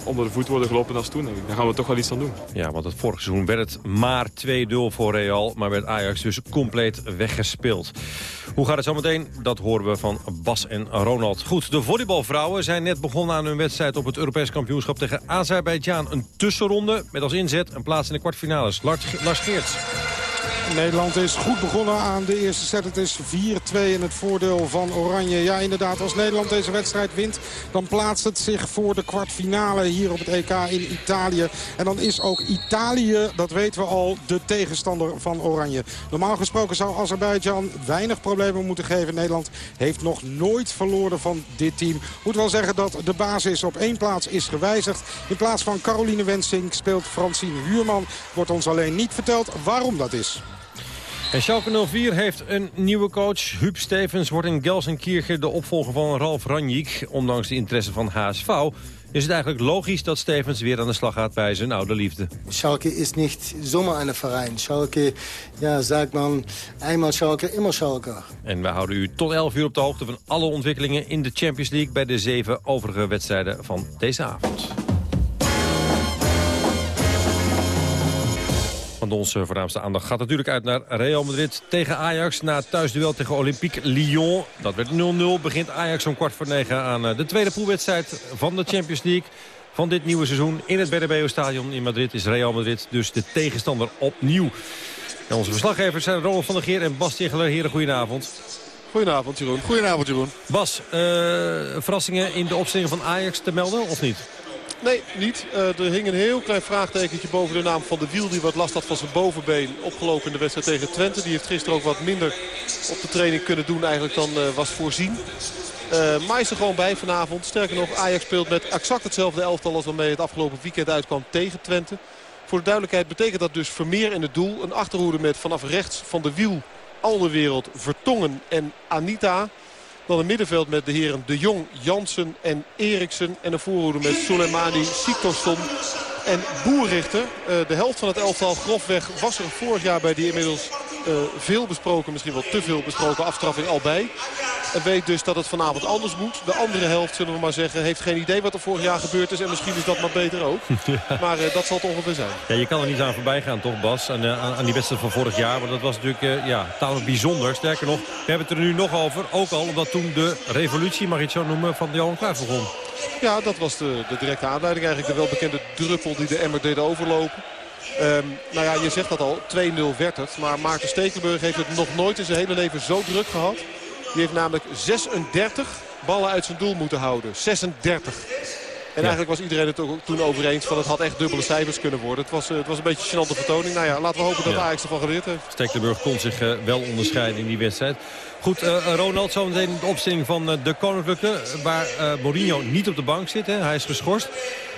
onder de voet worden gelopen als toen. Denk. Daar gaan we toch wel iets aan doen. Ja, want het vorig seizoen werd het maar 2-0 voor Real... maar werd Ajax dus compleet weggespeeld. Hoe gaat het zometeen? Dat horen we van Bas en Ronald. Goed, de volleybalvrouwen zijn net begonnen aan hun wedstrijd... op het Europees kampioenschap tegen Azerbeidzjan. Een tussenronde met als inzet een plaats in de kwartfinales. Lars, Lars. Nederland is goed begonnen aan de eerste set. Het is 4-2 in het voordeel van Oranje. Ja, inderdaad, als Nederland deze wedstrijd wint... dan plaatst het zich voor de kwartfinale hier op het EK in Italië. En dan is ook Italië, dat weten we al, de tegenstander van Oranje. Normaal gesproken zou Azerbeidzjan weinig problemen moeten geven. Nederland heeft nog nooit verloren van dit team. Moet wel zeggen dat de basis op één plaats is gewijzigd. In plaats van Caroline Wensing speelt Francine Huurman. Wordt ons alleen niet verteld waarom dat is. En Schalke 04 heeft een nieuwe coach. Huub Stevens wordt in Gelsenkirchen de opvolger van Ralf Ranjik. Ondanks de interesse van HSV is het eigenlijk logisch dat Stevens weer aan de slag gaat bij zijn oude liefde. Schalke is niet zomaar een Verein. Schalke, ja, sagt man, eenmaal Schalke, immer Schalke. En we houden u tot 11 uur op de hoogte van alle ontwikkelingen in de Champions League... bij de zeven overige wedstrijden van deze avond. Want onze voornaamste aandacht gaat natuurlijk uit naar Real Madrid tegen Ajax. Na het thuisduel tegen Olympique Lyon. Dat werd 0-0. Begint Ajax om kwart voor negen aan eh, de tweede poolwedstrijd van de Champions League. Van dit nieuwe seizoen in het Bernabeu-stadion in Madrid is Real Madrid dus de tegenstander opnieuw. En onze verslaggevers zijn Ronald van der Geer en Bas Ticheler. Heren, goedenavond. Goedenavond, Jeroen. Goedenavond, Jeroen. Bas, uh, verrassingen in de opstelling van Ajax te melden of niet? Nee, niet. Uh, er hing een heel klein vraagtekentje boven de naam van de Wiel. Die wat last had van zijn bovenbeen. Opgelopen in de wedstrijd tegen Twente. Die heeft gisteren ook wat minder op de training kunnen doen eigenlijk dan uh, was voorzien. Uh, maar is er gewoon bij vanavond. Sterker nog, Ajax speelt met exact hetzelfde elftal als waarmee het afgelopen weekend uitkwam tegen Twente. Voor de duidelijkheid betekent dat dus Vermeer in het doel. Een achterhoede met vanaf rechts van de Wiel, Alderwereld, Vertongen en Anita. Dan een middenveld met de heren De Jong, Jansen en Eriksen. En een voorhoede met Soleimani, Siktorsson en Boerrichter. Uh, de helft van het elftal grofweg was er vorig jaar bij die inmiddels veel besproken, misschien wel te veel besproken afstraffing al bij. En weet dus dat het vanavond anders moet. De andere helft, zullen we maar zeggen, heeft geen idee wat er vorig jaar gebeurd is. En misschien is dat maar beter ook. Ja. Maar uh, dat zal het ongeveer zijn. Ja, je kan er niet aan voorbij gaan toch Bas, aan, aan, aan die wedstrijd van vorig jaar. Want dat was natuurlijk ja, tamelijk bijzonder. Sterker nog, we hebben het er nu nog over. Ook al omdat toen de revolutie, mag je het zo noemen, van Johan Cruijff begon. Ja, dat was de, de directe aanleiding. Eigenlijk de welbekende druppel die de emmer deed overlopen. Ehm, nou ja, je zegt dat al, 2-0 werd het. Maar Maarten Stekelenburg heeft het nog nooit in zijn hele leven zo druk gehad. Die heeft namelijk 36 ballen uit zijn doel moeten houden. 36. En eigenlijk was iedereen het toen over eens van het had echt dubbele cijfers kunnen worden. Het was, eh, het was een beetje een gênante vertoning. Nou ja, laten we hopen dat Ja. Ajax ervan geleerd heeft. Stekelenburg kon zich eh, wel onderscheiden in die wedstrijd. Goed, eh, Ronald, zometeen de opstelling van de Koninklijke... waar Mourinho niet op de bank zit. Hè? Hij is geschorst.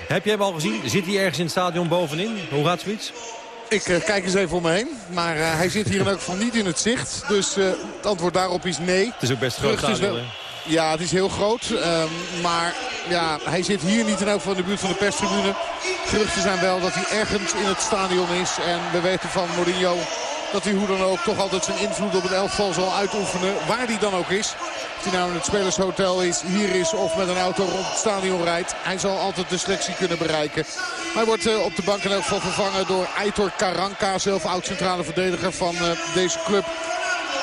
Heb jij hem al gezien? Zit hij ergens in het stadion bovenin? Hoe gaat zoiets? Ik eh, kijk eens even om me heen. Maar eh, hij zit hier in elk geval niet in het zicht. Dus eh, het antwoord daarop is nee. Het is ook best groot stadion, wel-? Ja, het is heel groot. ehm, maar ja, hij zit hier niet in elk geval in de buurt van de perstribune. Geruchten zijn wel dat hij ergens in het stadion is. En we weten van Mourinho dat hij hoe dan ook toch altijd zijn invloed op het elftal zal uitoefenen. Waar hij dan ook is. Of hij nou in het spelershotel is, hier is of met een auto rond het stadion rijdt. Hij zal altijd de selectie kunnen bereiken. Hij wordt eh, op de bank in vervangen door Aitor Karanka. Zelf oud-centrale verdediger van eh, deze club.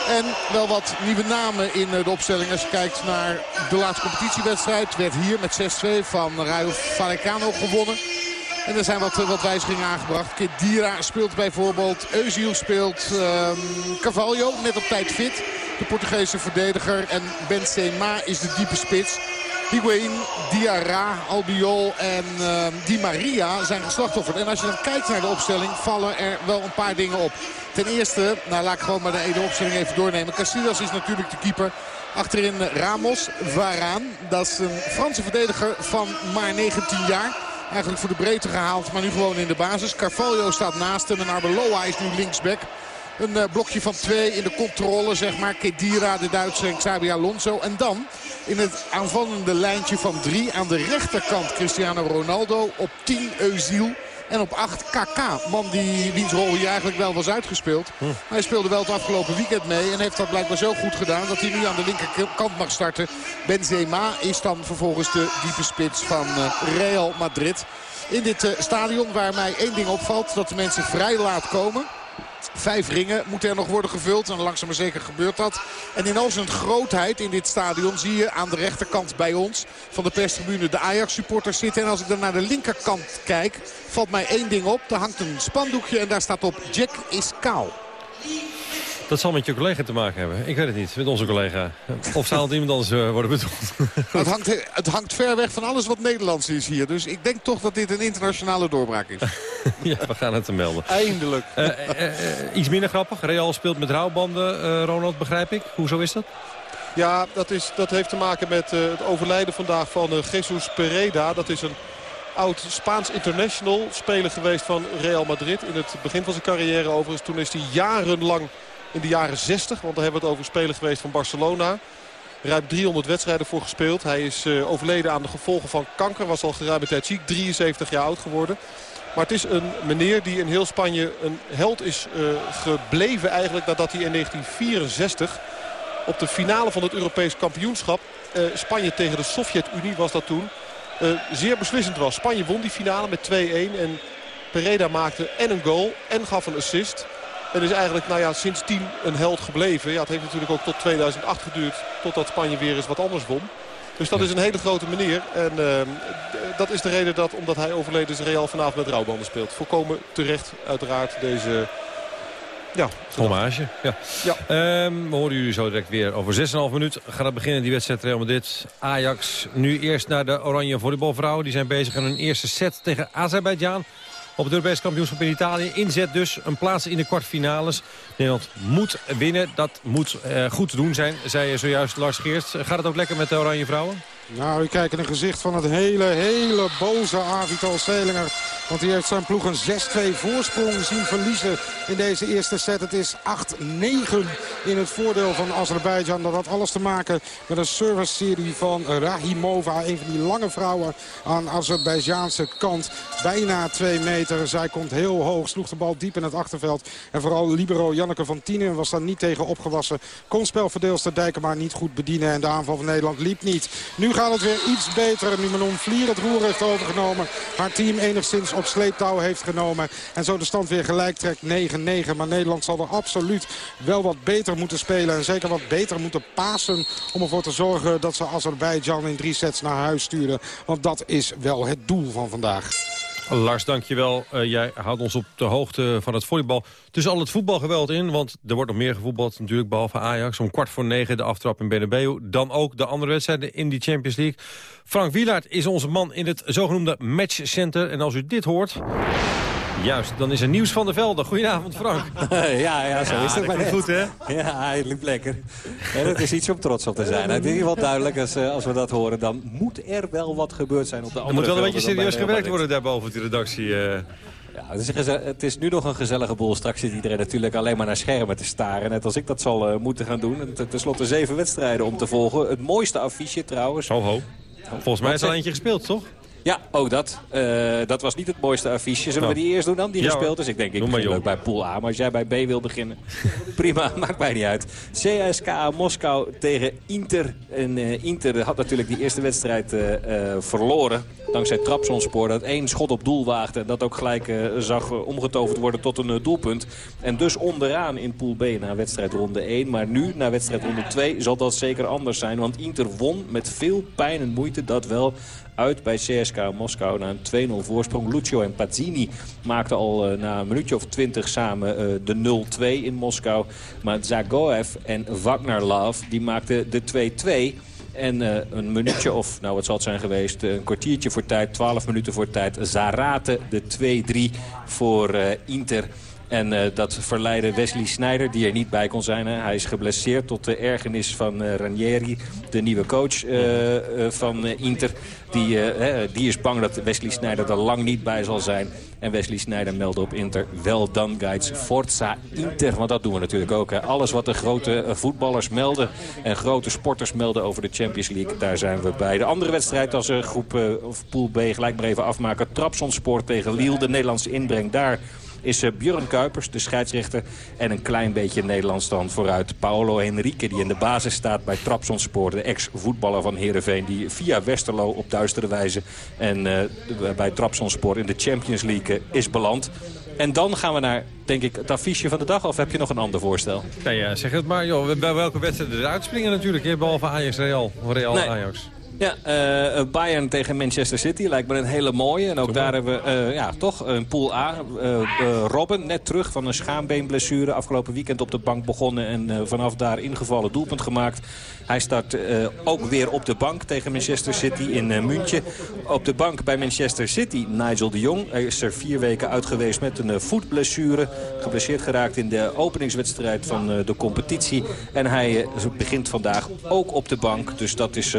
En wel wat nieuwe namen in eh, de opstelling. Als je kijkt naar de laatste competitiewedstrijd. Werd hier met 6-2 van Rayo Vallecano gewonnen. En er zijn wat, wat wijzigingen aangebracht. Kedira speelt bijvoorbeeld. Eusiel speelt. ehm Carvalho net op tijd fit. De Portugese verdediger. En Benzema is de diepe spits. Higuain, Diarra, Albiol en ehm, Di Maria zijn geslachtofferd. En als je dan kijkt naar de opstelling vallen er wel een paar dingen op. Ten eerste, nou laat ik gewoon maar de ene opstelling even doornemen. Casillas is natuurlijk de keeper. Achterin Ramos, Varaan. Dat is een Franse verdediger van maar 19 jaar. Eigenlijk voor de breedte gehaald, maar nu gewoon in de basis. Carvalho staat naast hem en Arbeloa is nu linksback. Een eh, blokje van twee in de controle, zeg maar. Kedira, de Duitse en Xabi Alonso. En dan in het aanvallende lijntje van drie aan de rechterkant Cristiano Ronaldo. Op 10 Eusiel. En op 8 KK. Man die, wiens rol hier eigenlijk wel was uitgespeeld. Maar hij speelde wel het afgelopen weekend mee. En heeft dat blijkbaar zo goed gedaan dat hij nu aan de linkerkant mag starten. Benzema is dan vervolgens de diepe spits van eh, Real Madrid. In dit eh, stadion waar mij één ding opvalt. Dat de mensen vrij laat komen. Vijf ringen moeten er nog worden gevuld. En langzaam maar zeker gebeurt dat. En in al zijn grootheid in dit stadion zie je aan de rechterkant bij ons van de perstribune de Ajax-supporters zitten. En als ik dan naar de linkerkant kijk, valt mij één ding op. Er hangt een spandoekje en daar staat op Jack is kaal. Dat zal met je collega te maken hebben. Ik weet het niet, met onze collega. Of zal het iemand anders eh, worden bedoeld? Het hangt, het hangt ver weg van alles wat Nederlands is hier. Dus ik denk toch dat dit een internationale doorbraak is. ja, we gaan het hem melden. Eindelijk. Eh, eh, iets minder grappig. Real speelt met rouwbanden, Ronald, begrijp ik. Hoezo is dat? Ja, dat, is, dat heeft te maken met het overlijden vandaag van Jesus Pereda. Dat is een oud Spaans international speler geweest van Real Madrid. In het begin van zijn carrière overigens. Toen is hij jarenlang in de jaren 60. Want daar hebben we het over speler geweest van Barcelona. Ruim 300 wedstrijden voor gespeeld. Hij is eh, overleden aan de gevolgen van kanker. Was al geruime tijd ziek. 73 jaar oud geworden. Maar het is een meneer die in heel Spanje een held is eh, gebleven eigenlijk nadat hij in 1964 op de finale van het Europees kampioenschap. eh, Spanje tegen de Sovjet-Unie was dat toen. zeer beslissend was. Spanje won die finale met 2-1. En Pereda maakte en een goal en gaf een assist. En is eigenlijk nou ja, sindsdien een held gebleven. Ja, het heeft natuurlijk ook tot 2008 geduurd. Totdat Spanje weer eens wat anders won. Dus dat is een hele grote meneer. En ehm, dat is de reden dat, omdat hij overleden is, Real vanavond met rouwbanden speelt. Volkomen terecht, uiteraard, deze... Ja, Hommage, ja. Ja. Ehm, we horen jullie zo direct weer over 6,5 minuut. Gaat het beginnen, die wedstrijd Real Madrid. Ajax nu eerst naar de Oranje volleybalvrouwen. Die zijn bezig aan hun eerste set tegen Azerbeidzjan. Op het Europees kampioenschap in Italië. Inzet dus een plaats in de kwartfinales. Nederland moet winnen. Dat moet eh, goed te doen zijn, zei zojuist Lars Geerst. Gaat het ook lekker met de Oranje vrouwen? Nou, u kijkt in een gezicht van het hele, hele boze Avital Stelinger. Want die heeft zijn ploeg een 6-2 voorsprong zien verliezen in deze eerste set. Het is 8-9 in het voordeel van Azerbeidzjan. Dat had alles te maken met een service-serie van Rahimova. Een van die lange vrouwen aan Azerbeidzjaanse kant. Bijna 2 meter. Zij komt heel hoog, sloeg de bal diep in het achterveld. En vooral libero Janneke van Tienen was daar niet tegen opgewassen. Kon spelverdeelster Dijkema niet goed bedienen. En de aanval van Nederland liep niet. Nu gaat het weer iets beter. Nu Vlier het roer heeft overgenomen. Haar team enigszins op sleeptouw heeft genomen. En zo de stand weer gelijk trekt 9-9. Maar Nederland zal er absoluut wel wat beter moeten spelen. En zeker wat beter moeten pasen. Om ervoor te zorgen dat ze Azerbeidzjan in drie sets naar huis sturen. Want dat is wel het doel van vandaag. Lars, dankjewel. Uh, jij houdt ons op de hoogte van het volleybal. Tussen al het voetbalgeweld in, want er wordt nog meer gevoetbald natuurlijk... behalve Ajax, om kwart voor negen de aftrap in Bernabeu. Dan ook de andere wedstrijden in die Champions League. Frank Wielaert is onze man in het zogenoemde matchcenter. En als u dit hoort... Juist, dan is er nieuws van de velden. Goedenavond Frank. ja, ja, zo is het maar goed hè? Ja, hij liep lekker. En het is iets om trots op te zijn. Het is in ieder geval duidelijk, als, eh, als we dat horen... dan moet er wel wat gebeurd zijn op de andere Er moet wel een beetje serieus gewerkt worden daarboven op die redactie. Uh... Ja, het is, het is, nu nog een gezellige boel. Straks zit iedereen natuurlijk alleen maar naar schermen te staren. Net als ik dat zal uh, moeten gaan doen. Ten slotte zeven wedstrijden om te volgen. Het mooiste affiche trouwens. Ho ho. Volgens mij is er eentje gespeeld, toch? Ja, ook dat. Uh, dat was niet het mooiste affiche. Zullen we die eerst doen dan, die gespeeld is? Ik denk, ik begin leuk bij Pool A. Maar als jij bij B wil beginnen, prima, maakt mij niet uit. CSKA Moskou tegen Inter. En uh, Inter had natuurlijk die eerste wedstrijd uh, verloren. Dankzij Trapsonspoor dat één schot op doel waagde. En dat ook gelijk zag omgetoverd worden tot een doelpunt. En dus onderaan in Pool B na wedstrijd ronde 1. Maar nu, na wedstrijd ronde 2, zal dat zeker anders zijn. Want Inter won met veel pijn en moeite dat wel uit bij CSKA Moskou na een 2-0 voorsprong. Lucio en Pazzini maakten al uh, na een minuutje of 20 samen uh, de 0-2 in Moskou. Maar Zagoev en Wagnerlov die maakten de 2-2... En uh, een minuutje of, nou wat zal het zijn geweest, een kwartiertje voor tijd, 12 minuten voor tijd. Zarate de 2-3 voor Inter. En uh, dat verleidde Wesley Sneijder, die er niet bij kon zijn. Hè. Hij is geblesseerd tot de ergernis van uh, Ranieri, de nieuwe coach uh, van Inter. Die, die is bang dat Wesley Sneijder er lang niet bij zal zijn. En Wesley Sneijder meldde op Inter, wel done guides, Forza Inter. Want dat doen we natuurlijk ook. Hè. Alles wat de grote voetballers melden en grote sporters melden over de Champions League, daar zijn we bij. De andere wedstrijd als groep of Pool B gelijk maar even afmaken. Trapsonsport tegen Lille, de Nederlandse inbreng daar is uh, Björn Kuipers, de scheidsrechter. En een klein beetje Nederlands dan vooruit. Paolo Henrique, die in de basis staat bij Trapsonspoor. De ex-voetballer van Heerenveen. Die via Westerlo op duistere wijze en uh, bij Trapsonspoor in de Champions League uh, is beland. En dan gaan we naar, denk ik, het affiche van de dag. Of heb je nog een ander voorstel? Ja, zeg het maar. Joh, bij welke wedstrijden eruit springen natuurlijk. Behalve Ajax-Real. Real, Real Ajax. Ja, uh, Bayern tegen Manchester City lijkt me een hele mooie. En ook daar hebben we uh, ja, toch een pool A. Uh, Robben, net terug van een schaambeenblessure. Afgelopen weekend op de bank begonnen en vanaf daar ingevallen doelpunt gemaakt. Hij start ook weer op de bank tegen Manchester City in München. Op de bank bij Manchester City Nigel de Jong. Hij is er vier weken uit geweest met een voetblessure. Geblesseerd geraakt in de openingswedstrijd van de competitie. En hij begint vandaag ook op de bank. Dus dat is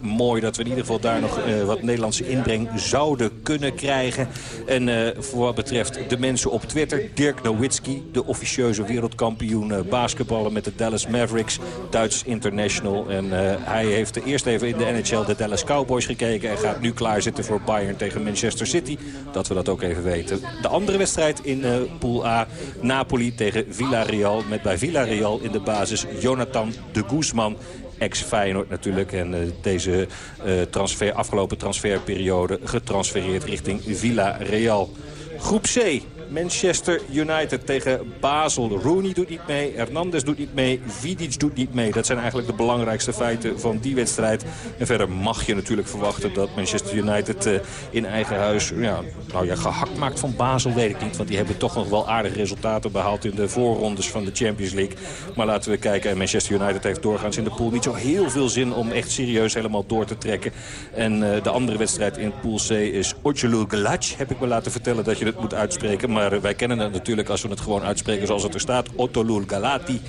mooi mooi dat we in ieder geval daar nog uh, wat Nederlandse inbreng zouden kunnen krijgen. En uh, voor wat betreft de mensen op Twitter, Dirk Nowitzki, de officieuze wereldkampioen uh, basketballen met de Dallas Mavericks, Duits international. En hij heeft eerst even in de NHL de Dallas Cowboys gekeken en gaat nu klaarzitten voor Bayern tegen Manchester City. Dat we dat ook even weten. De andere wedstrijd in Pool A, Napoli tegen Villarreal, met bij Villarreal in de basis Jonathan de Guzman ex-Feyenoord natuurlijk. En uh, deze uh, transfer, afgelopen transferperiode getransfereerd richting Villa Real. Groep C. Manchester United tegen Basel. Rooney doet niet mee, Hernandez doet niet mee, Vidic doet niet mee. Dat zijn eigenlijk de belangrijkste feiten van die wedstrijd. En verder mag je natuurlijk verwachten dat Manchester United uh, in eigen huis... Ja, nou ja, gehakt maakt van Basel, weet ik niet. Want die hebben toch nog wel aardige resultaten behaald in de voorrondes van de Champions League. Maar laten we kijken. En Manchester United heeft doorgaans in de pool niet zo heel veel zin om echt serieus helemaal door te trekken. En uh, de andere wedstrijd in pool C is Ochelul Galac. Heb ik me laten vertellen dat je het moet uitspreken. Maar wij kennen het natuurlijk als we het gewoon uitspreken zoals het er staat. Ottolul Galati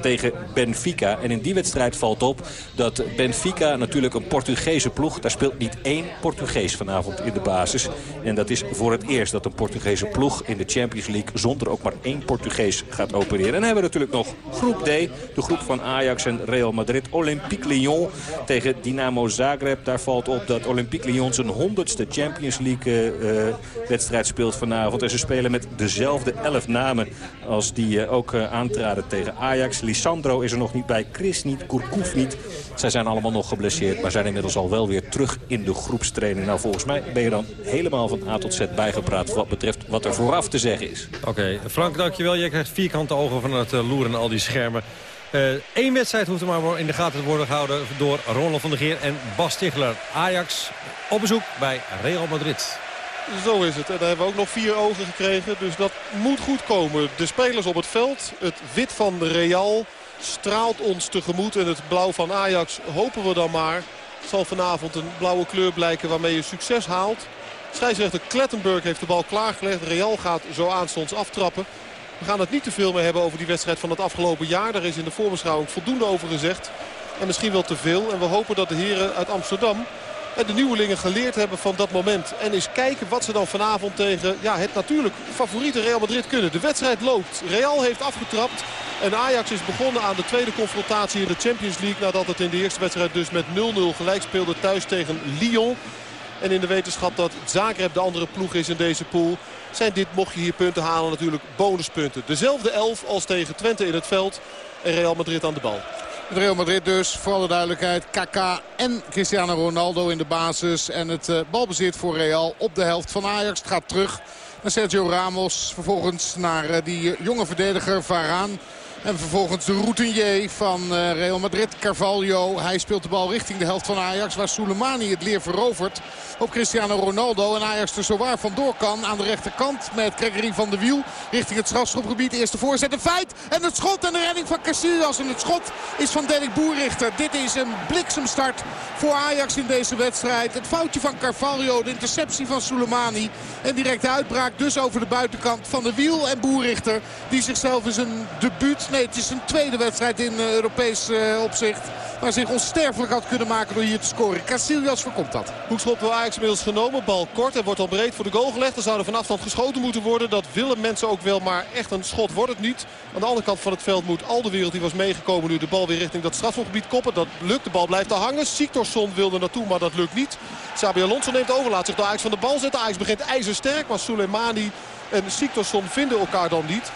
tegen Benfica. En in die wedstrijd valt op dat Benfica natuurlijk een Portugese ploeg... daar speelt niet één Portugees vanavond in de basis. En dat is voor het eerst dat een Portugese ploeg in de Champions League... zonder ook maar één Portugees gaat opereren. En dan hebben we natuurlijk nog groep D. De groep van Ajax en Real Madrid. Olympique Lyon tegen Dynamo Zagreb. Daar valt op dat Olympique Lyon zijn honderdste Champions League uh, wedstrijd speelt vanavond. En spelen met dezelfde elf namen als die uh, ook uh, aantraden tegen Ajax. Lisandro is er nog niet bij, Chris niet, Kurkouf niet. Zij zijn allemaal nog geblesseerd, maar zijn inmiddels al wel weer terug in de groepstraining. Nou, volgens mij ben je dan helemaal van A tot Z bijgepraat wat betreft wat er vooraf te zeggen is. Oké. Frank, dankjewel. Je krijgt vierkante ogen van het uh, loeren al die schermen. Eén wedstrijd hoeft er maar in de gaten te worden gehouden door Ronald van der Geer en Bas Tichler. Ajax op bezoek bij Real Madrid. Zo is het. En daar hebben we ook nog vier ogen gekregen. Dus dat moet goed komen. De spelers op het veld. Het wit van de Real straalt ons tegemoet. En het blauw van Ajax hopen we dan maar. Zal vanavond een blauwe kleur blijken waarmee je succes haalt. Scheidsrechter Klettenburg heeft de bal klaargelegd. Real gaat zo aanstonds aftrappen. We gaan het niet te veel meer hebben over die wedstrijd van het afgelopen jaar. Daar is in de voorbeschouwing voldoende over gezegd. En misschien wel te veel. En we hopen dat de heren uit Amsterdam de nieuwelingen geleerd hebben van dat moment. En eens kijken wat ze dan vanavond tegen ja, het natuurlijk favoriete Real Madrid kunnen. De wedstrijd loopt. Real heeft afgetrapt. En Ajax is begonnen aan de tweede confrontatie in de Champions League. Nadat het in de eerste wedstrijd dus met 0-0 gelijk speelde thuis tegen Lyon. En in de wetenschap dat Zagreb de andere ploeg is in deze pool... zijn dit, mocht je hier punten halen, natuurlijk bonuspunten. Dezelfde elf als tegen Twente in het veld. En Real Madrid aan de bal. Real Madrid dus, voor alle duidelijkheid. Kaka en Cristiano Ronaldo in de basis. En het uh, balbezit voor Real op de helft van Ajax. Het gaat terug naar Sergio Ramos. Vervolgens naar uh, die jonge verdediger Varaan. En vervolgens de routinier van uh, Real Madrid, Carvalho. Hij speelt de bal richting de helft van Ajax. Waar Soleimani het leer verovert op Cristiano Ronaldo. En Ajax er zowaar vandoor kan aan de rechterkant met Gregory van de Wiel. Richting het strafschopgebied. Eerste voorzet, een feit. En het schot en de redding van Casillas. En het schot is van Derek Boerrichter. Dit is een bliksemstart voor Ajax in deze wedstrijd. Het foutje van Carvalho, de interceptie van Soleimani. En direct de uitbraak dus over de buitenkant van de Wiel. En Boerrichter die zichzelf in zijn debuut Nee, het is een tweede wedstrijd in uh, Europees uh, opzicht. Maar zich onsterfelijk had kunnen maken door hier te scoren. Casillas voorkomt dat. Hoekschop door Ajax inmiddels genomen. Bal kort en wordt al breed voor de goal gelegd. Er zou er van afstand geschoten moeten worden. Dat willen mensen ook wel, maar echt een schot wordt het niet. Aan de andere kant van het veld moet al de wereld die was meegekomen nu de bal weer richting dat strafschopgebied koppen. Dat lukt, de bal blijft er hangen. Siktorsson wilde naartoe, maar dat lukt niet. Sabi Alonso neemt over, laat zich door Ajax van de bal zetten. Ajax begint ijzersterk, maar Soleimani en Siktorsson vinden elkaar dan niet.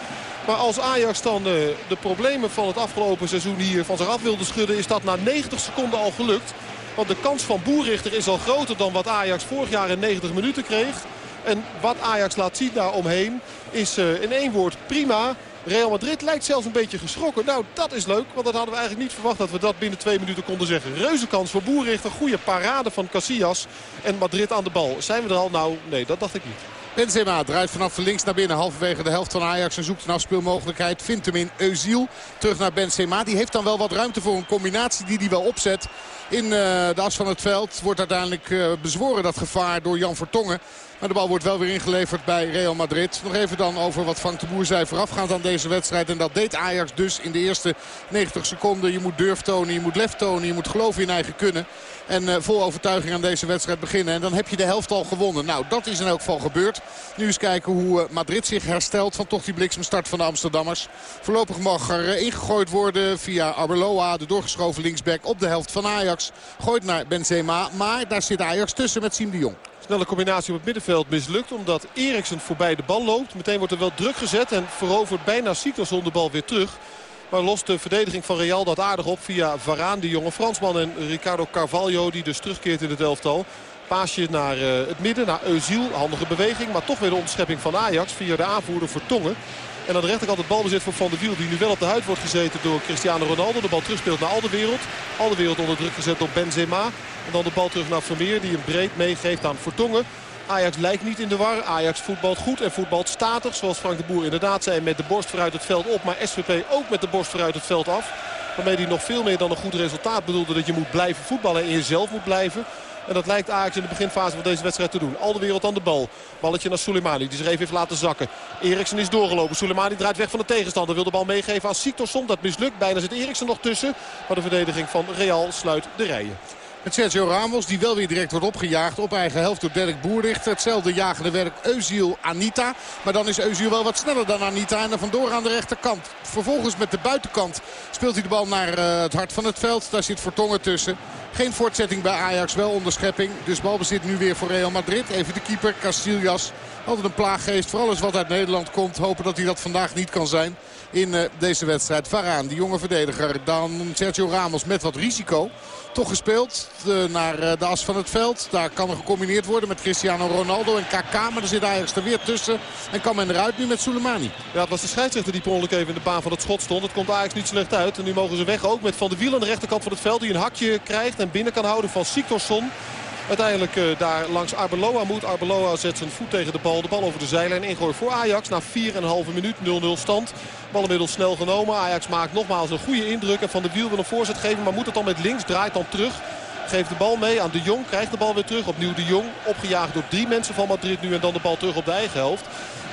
Maar als Ajax dan uh, de problemen van het afgelopen seizoen hier van zich af wilde schudden... is dat na 90 seconden al gelukt. Want de kans van Boerrichter is al groter dan wat Ajax vorig jaar in 90 minuten kreeg. En wat Ajax laat zien daar omheen is uh, in één woord prima. Real Madrid lijkt zelfs een beetje geschrokken. Nou, dat is leuk, want dat hadden we eigenlijk niet verwacht dat we dat binnen twee minuten konden zeggen. Reuze kans voor Boerrichter, goede parade van Casillas en Madrid aan de bal. Zijn we er al? Nou, nee, dat dacht ik niet. Benzema draait vanaf links naar binnen. Halverwege de helft van Ajax en zoekt een afspeelmogelijkheid. Vindt hem in Eusiel. Terug naar Benzema. Die heeft dan wel wat ruimte voor een combinatie die hij wel opzet. In uh, de as van het veld wordt uiteindelijk uh, bezworen dat gevaar door Jan Vertongen. Maar de bal wordt wel weer ingeleverd bij Real Madrid. Nog even dan over wat Frank de Boer zei voorafgaand aan deze wedstrijd. En dat deed Ajax dus in de eerste 90 seconden. Je moet durf tonen, je moet lef tonen, je moet geloven in eigen kunnen. En uh, vol overtuiging aan deze wedstrijd beginnen. En dan heb je de helft al gewonnen. Nou, dat is in elk geval gebeurd. Nu eens kijken hoe uh, Madrid zich herstelt van toch die bliksemstart van de Amsterdammers. Voorlopig mag er uh, ingegooid worden via Arbeloa, de doorgeschoven linksback op de helft van Ajax. Gooit naar Benzema, maar daar zit Ajax tussen met Siem de Jong. Snelle combinatie op het middenveld mislukt omdat Eriksen voorbij de bal loopt. Meteen wordt er wel druk gezet en verovert bijna Siktorsson de bal weer terug. Maar lost de verdediging van Real dat aardig op via Varaan, de jonge Fransman. En Ricardo Carvalho die dus terugkeert in het elftal. Paasje naar uh, het midden, naar Eusiel. Handige beweging, maar toch weer de onderschepping van Ajax via de aanvoerder Vertongen. En aan de rechterkant het balbezit voor Van der Wiel. Die nu wel op de huid wordt gezeten door Cristiano Ronaldo. De bal terugspeelt naar Alderwereld. Alderwereld onder druk gezet door Benzema. En dan de bal terug naar Vermeer. Die hem breed meegeeft aan Vertongen. Ajax lijkt niet in de war. Ajax voetbalt goed en voetbalt statig. Zoals Frank de Boer inderdaad zei met de borst vooruit het veld op. Maar SVP ook met de borst vooruit het veld af. Waarmee hij nog veel meer dan een goed resultaat bedoelde. Dat je moet blijven voetballen en jezelf moet blijven. En dat lijkt Ajax in de beginfase van deze wedstrijd te doen. Al de wereld aan de bal. Balletje naar Soleimani. Die zich even heeft laten zakken. Eriksen is doorgelopen. Soleimani draait weg van de tegenstander. Wil de bal meegeven aan Siktorsson. Dat mislukt. Bijna zit Eriksen nog tussen. Maar de verdediging van Real sluit de rijen. Met Sergio Ramos, die wel weer direct wordt opgejaagd op eigen helft door Dirk Boerrichter. Hetzelfde jagende werk Eusiel Anita. Maar dan is Eusiel wel wat sneller dan Anita. En dan vandoor aan de rechterkant. Vervolgens met de buitenkant speelt hij de bal naar uh, het hart van het veld. Daar zit Vertongen tussen. Geen voortzetting bij Ajax, wel onderschepping. Dus balbezit nu weer voor Real Madrid. Even de keeper, Casillas. Altijd een plaaggeest voor alles wat uit Nederland komt. Hopen dat hij dat vandaag niet kan zijn in uh, deze wedstrijd. Varaan, die jonge verdediger. Dan Sergio Ramos met wat risico. Toch gespeeld uh, naar uh, de as van het veld. Daar kan er gecombineerd worden met Cristiano Ronaldo en KK. Maar er zit Ajax er weer tussen. En kan men eruit nu met Soleimani. Ja, het was de scheidsrechter die per even in de baan van het schot stond. Het komt Ajax niet slecht uit. En nu mogen ze weg ook met Van de Wiel aan de rechterkant van het veld. Die een hakje krijgt en binnen kan houden van Siktorsson. Uiteindelijk uh, daar langs Arbeloa moet. Arbeloa zet zijn voet tegen de bal. De bal over de zijlijn. Ingooi voor Ajax na 4,5 minuut 0-0 stand. Bal inmiddels snel genomen. Ajax maakt nogmaals een goede indruk. En Van de Wiel wil een voorzet geven. Maar moet het dan met links. Draait dan terug. Geeft de bal mee aan De Jong. Krijgt de bal weer terug. Opnieuw De Jong. Opgejaagd door drie mensen van Madrid nu. En dan de bal terug op de eigen helft.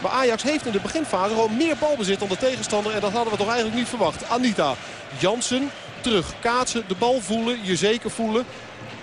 Maar Ajax heeft in de beginfase gewoon meer balbezit dan de tegenstander. En dat hadden we toch eigenlijk niet verwacht. Anita, Jansen, terug. Kaatsen, de bal voelen, je zeker voelen.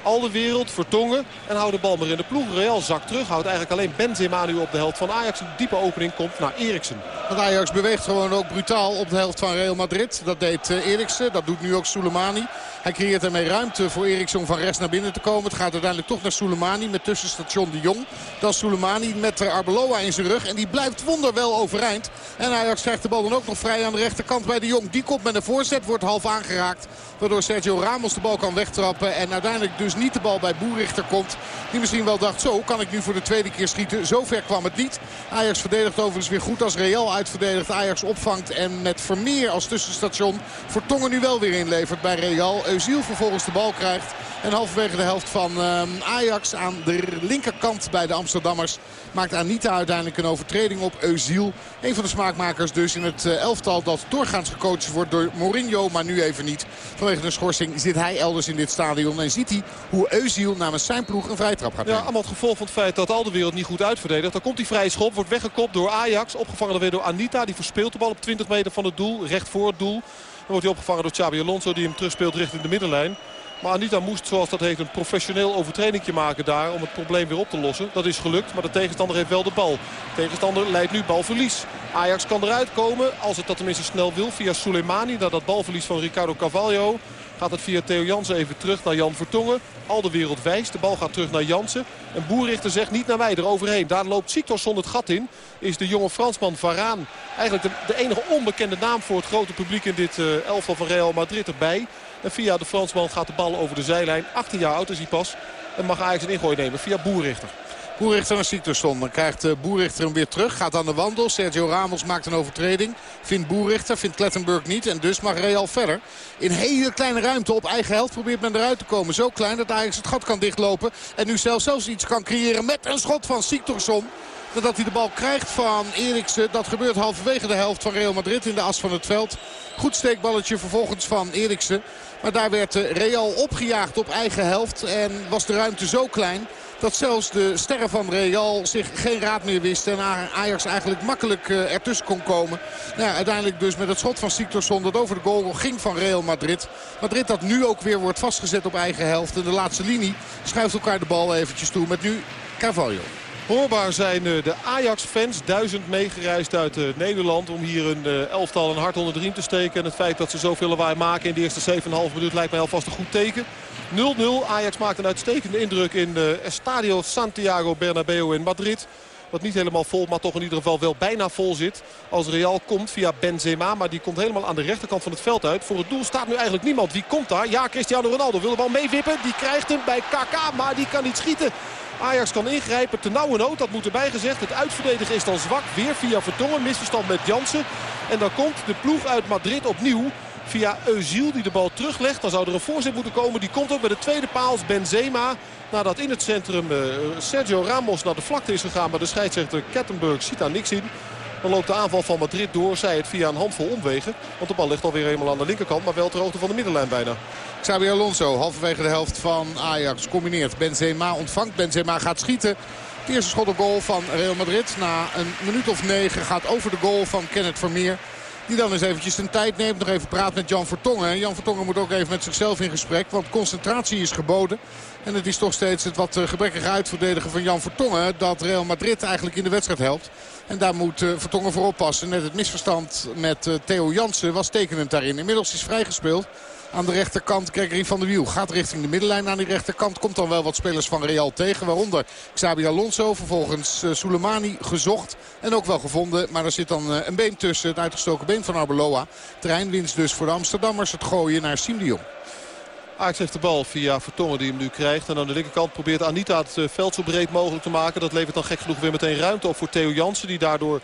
Al de wereld, Vertongen en houdt de bal maar in de ploeg. Real zakt terug, houdt eigenlijk alleen Benzema nu op de helft van Ajax. Een diepe opening komt naar Eriksen. Want Ajax beweegt gewoon ook brutaal op de helft van Real Madrid. Dat deed uh, Eriksen, dat doet nu ook Soleimani. Hij creëert ermee ruimte voor Eriksen om van rechts naar binnen te komen. Het gaat uiteindelijk toch naar Soleimani met tussenstation de Jong. Dan Soleimani met Arbeloa in zijn rug. En die blijft wonderwel overeind. En Ajax krijgt de bal dan ook nog vrij aan de rechterkant bij de Jong. Die komt met een voorzet, wordt half aangeraakt. Waardoor Sergio Ramos de bal kan wegtrappen. En uiteindelijk dus niet de bal bij Boerichter komt. Die misschien wel dacht, zo kan ik nu voor de tweede keer schieten. Zo ver kwam het niet. Ajax verdedigt overigens weer goed als Real uitverdedigt. Ajax opvangt en met Vermeer als tussenstation Vertongen nu wel weer inlevert bij Real. Eusiel vervolgens de bal krijgt. En halverwege de helft van uh, Ajax aan de linkerkant bij de Amsterdammers maakt Anita uiteindelijk een overtreding op Eusiel. Een van de smaakmakers dus in het uh, elftal dat doorgaans gecoacht wordt door Mourinho. Maar nu even niet. Vanwege de schorsing zit hij elders in dit stadion. En ziet hij hoe Eusiel namens zijn ploeg een vrijtrap gaat nemen. Ja, allemaal het gevolg van het feit dat al de wereld niet goed uitverdedigt. Dan komt die vrije schop, wordt weggekopt door Ajax. Opgevangen weer door Anita. Die verspeelt de bal op 20 meter van het doel. Recht voor het doel. Dan wordt hij opgevangen door Xabi Alonso die hem terugspeelt richting de middenlijn. Maar Anita moest, zoals dat heet, een professioneel overtredingje maken daar om het probleem weer op te lossen. Dat is gelukt, maar de tegenstander heeft wel de bal. De tegenstander leidt nu balverlies. Ajax kan eruit komen, als het dat tenminste snel wil, via Soleimani. naar dat balverlies van Ricardo Carvalho gaat het via Theo Jansen even terug naar Jan Vertongen. Al de wereld wijst. De bal gaat terug naar Jansen. En Boerichter zegt niet naar mij eroverheen. Daar loopt Siktorsson het gat in. Is de jonge Fransman Varaan eigenlijk de, de enige onbekende naam voor het grote publiek in dit uh, elftal van Real Madrid erbij. En via de Fransman gaat de bal over de zijlijn. 18 jaar oud is hij pas. En mag Ajax een ingooi nemen via Boerichter. Boerichter naar Siktorsson. Dan krijgt uh, Boerichter hem weer terug. Gaat aan de wandel. Sergio Ramos maakt een overtreding. Vindt Boerichter, vindt Klettenburg niet. En dus mag Real verder. In hele kleine ruimte op eigen helft probeert men eruit te komen. Zo klein dat Ajax het gat kan dichtlopen. En nu zelfs, zelfs iets kan creëren met een schot van Siktorsson. Dat hij de bal krijgt van Eriksen. Dat gebeurt halverwege de helft van Real Madrid in de as van het veld. Goed steekballetje vervolgens van Eriksen. Maar daar werd Real opgejaagd op eigen helft. En was de ruimte zo klein dat zelfs de sterren van Real zich geen raad meer wisten. En Ajax eigenlijk makkelijk uh, ertussen kon komen. Nou uiteindelijk dus met het schot van Siktorsson dat over de goal ging van Real Madrid. Madrid dat nu ook weer wordt vastgezet op eigen helft. En de laatste linie schuift elkaar de bal eventjes toe met nu Carvalho. Hoorbaar zijn de Ajax-fans, duizend meegereisd uit Nederland... om hier een elftal een hart onder de riem te steken. En het feit dat ze zoveel lawaai maken in de eerste 7,5 minuut lijkt mij alvast een goed teken. 0-0. Ajax maakt een uitstekende indruk in Estadio Santiago Bernabeu in Madrid. Wat niet helemaal vol, maar toch in ieder geval wel bijna vol zit. Als Real komt via Benzema, maar die komt helemaal aan de rechterkant van het veld uit. Voor het doel staat nu eigenlijk niemand. Wie komt daar? Ja, Cristiano Ronaldo wil de bal meewippen. Die krijgt hem bij KK, maar die kan niet schieten. Ajax kan ingrijpen, te nauwe nood, dat moet erbij gezegd. Het uitverdedigen is dan zwak, weer via Vertongen. Misverstand met Jansen. En dan komt de ploeg uit Madrid opnieuw via Eusiel die de bal teruglegt. Dan zou er een voorzet moeten komen. Die komt ook bij de tweede paal Benzema. Nadat in het centrum uh, Sergio Ramos naar de vlakte is gegaan. Maar de scheidsrechter Kettenburg ziet daar niks in. Dan loopt de aanval van Madrid door. Zij het via een handvol omwegen. Want de bal ligt alweer eenmaal aan de linkerkant. Maar wel ter hoogte van de middenlijn bijna. Xabi Alonso halverwege de helft van Ajax combineert. Benzema ontvangt. Benzema gaat schieten. Het eerste schot op goal van Real Madrid. Na een minuut of negen gaat over de goal van Kenneth Vermeer. Die dan eens eventjes zijn tijd neemt. Nog even praat met Jan Vertongen. Jan Vertongen moet ook even met zichzelf in gesprek. Want concentratie is geboden. En het is toch steeds het wat gebrekkige uitverdedigen van Jan Vertongen. Dat Real Madrid eigenlijk in de wedstrijd helpt. En daar moet Vertongen voor oppassen. Net het misverstand met Theo Jansen was tekenend daarin. Inmiddels is vrijgespeeld. Aan de rechterkant Gregory van der Wiel gaat richting de middenlijn aan die rechterkant. Komt dan wel wat spelers van Real tegen. Waaronder Xabi Alonso. Vervolgens Soleimani gezocht. En ook wel gevonden. Maar er zit dan een been tussen. Het uitgestoken been van Arbeloa. Terreinwinst dus voor de Amsterdammers. Het gooien naar Jong. Ajax heeft de bal via Vertongen die hem nu krijgt. En aan de linkerkant probeert Anita het veld zo breed mogelijk te maken. Dat levert dan gek genoeg weer meteen ruimte op voor Theo Jansen. Die daardoor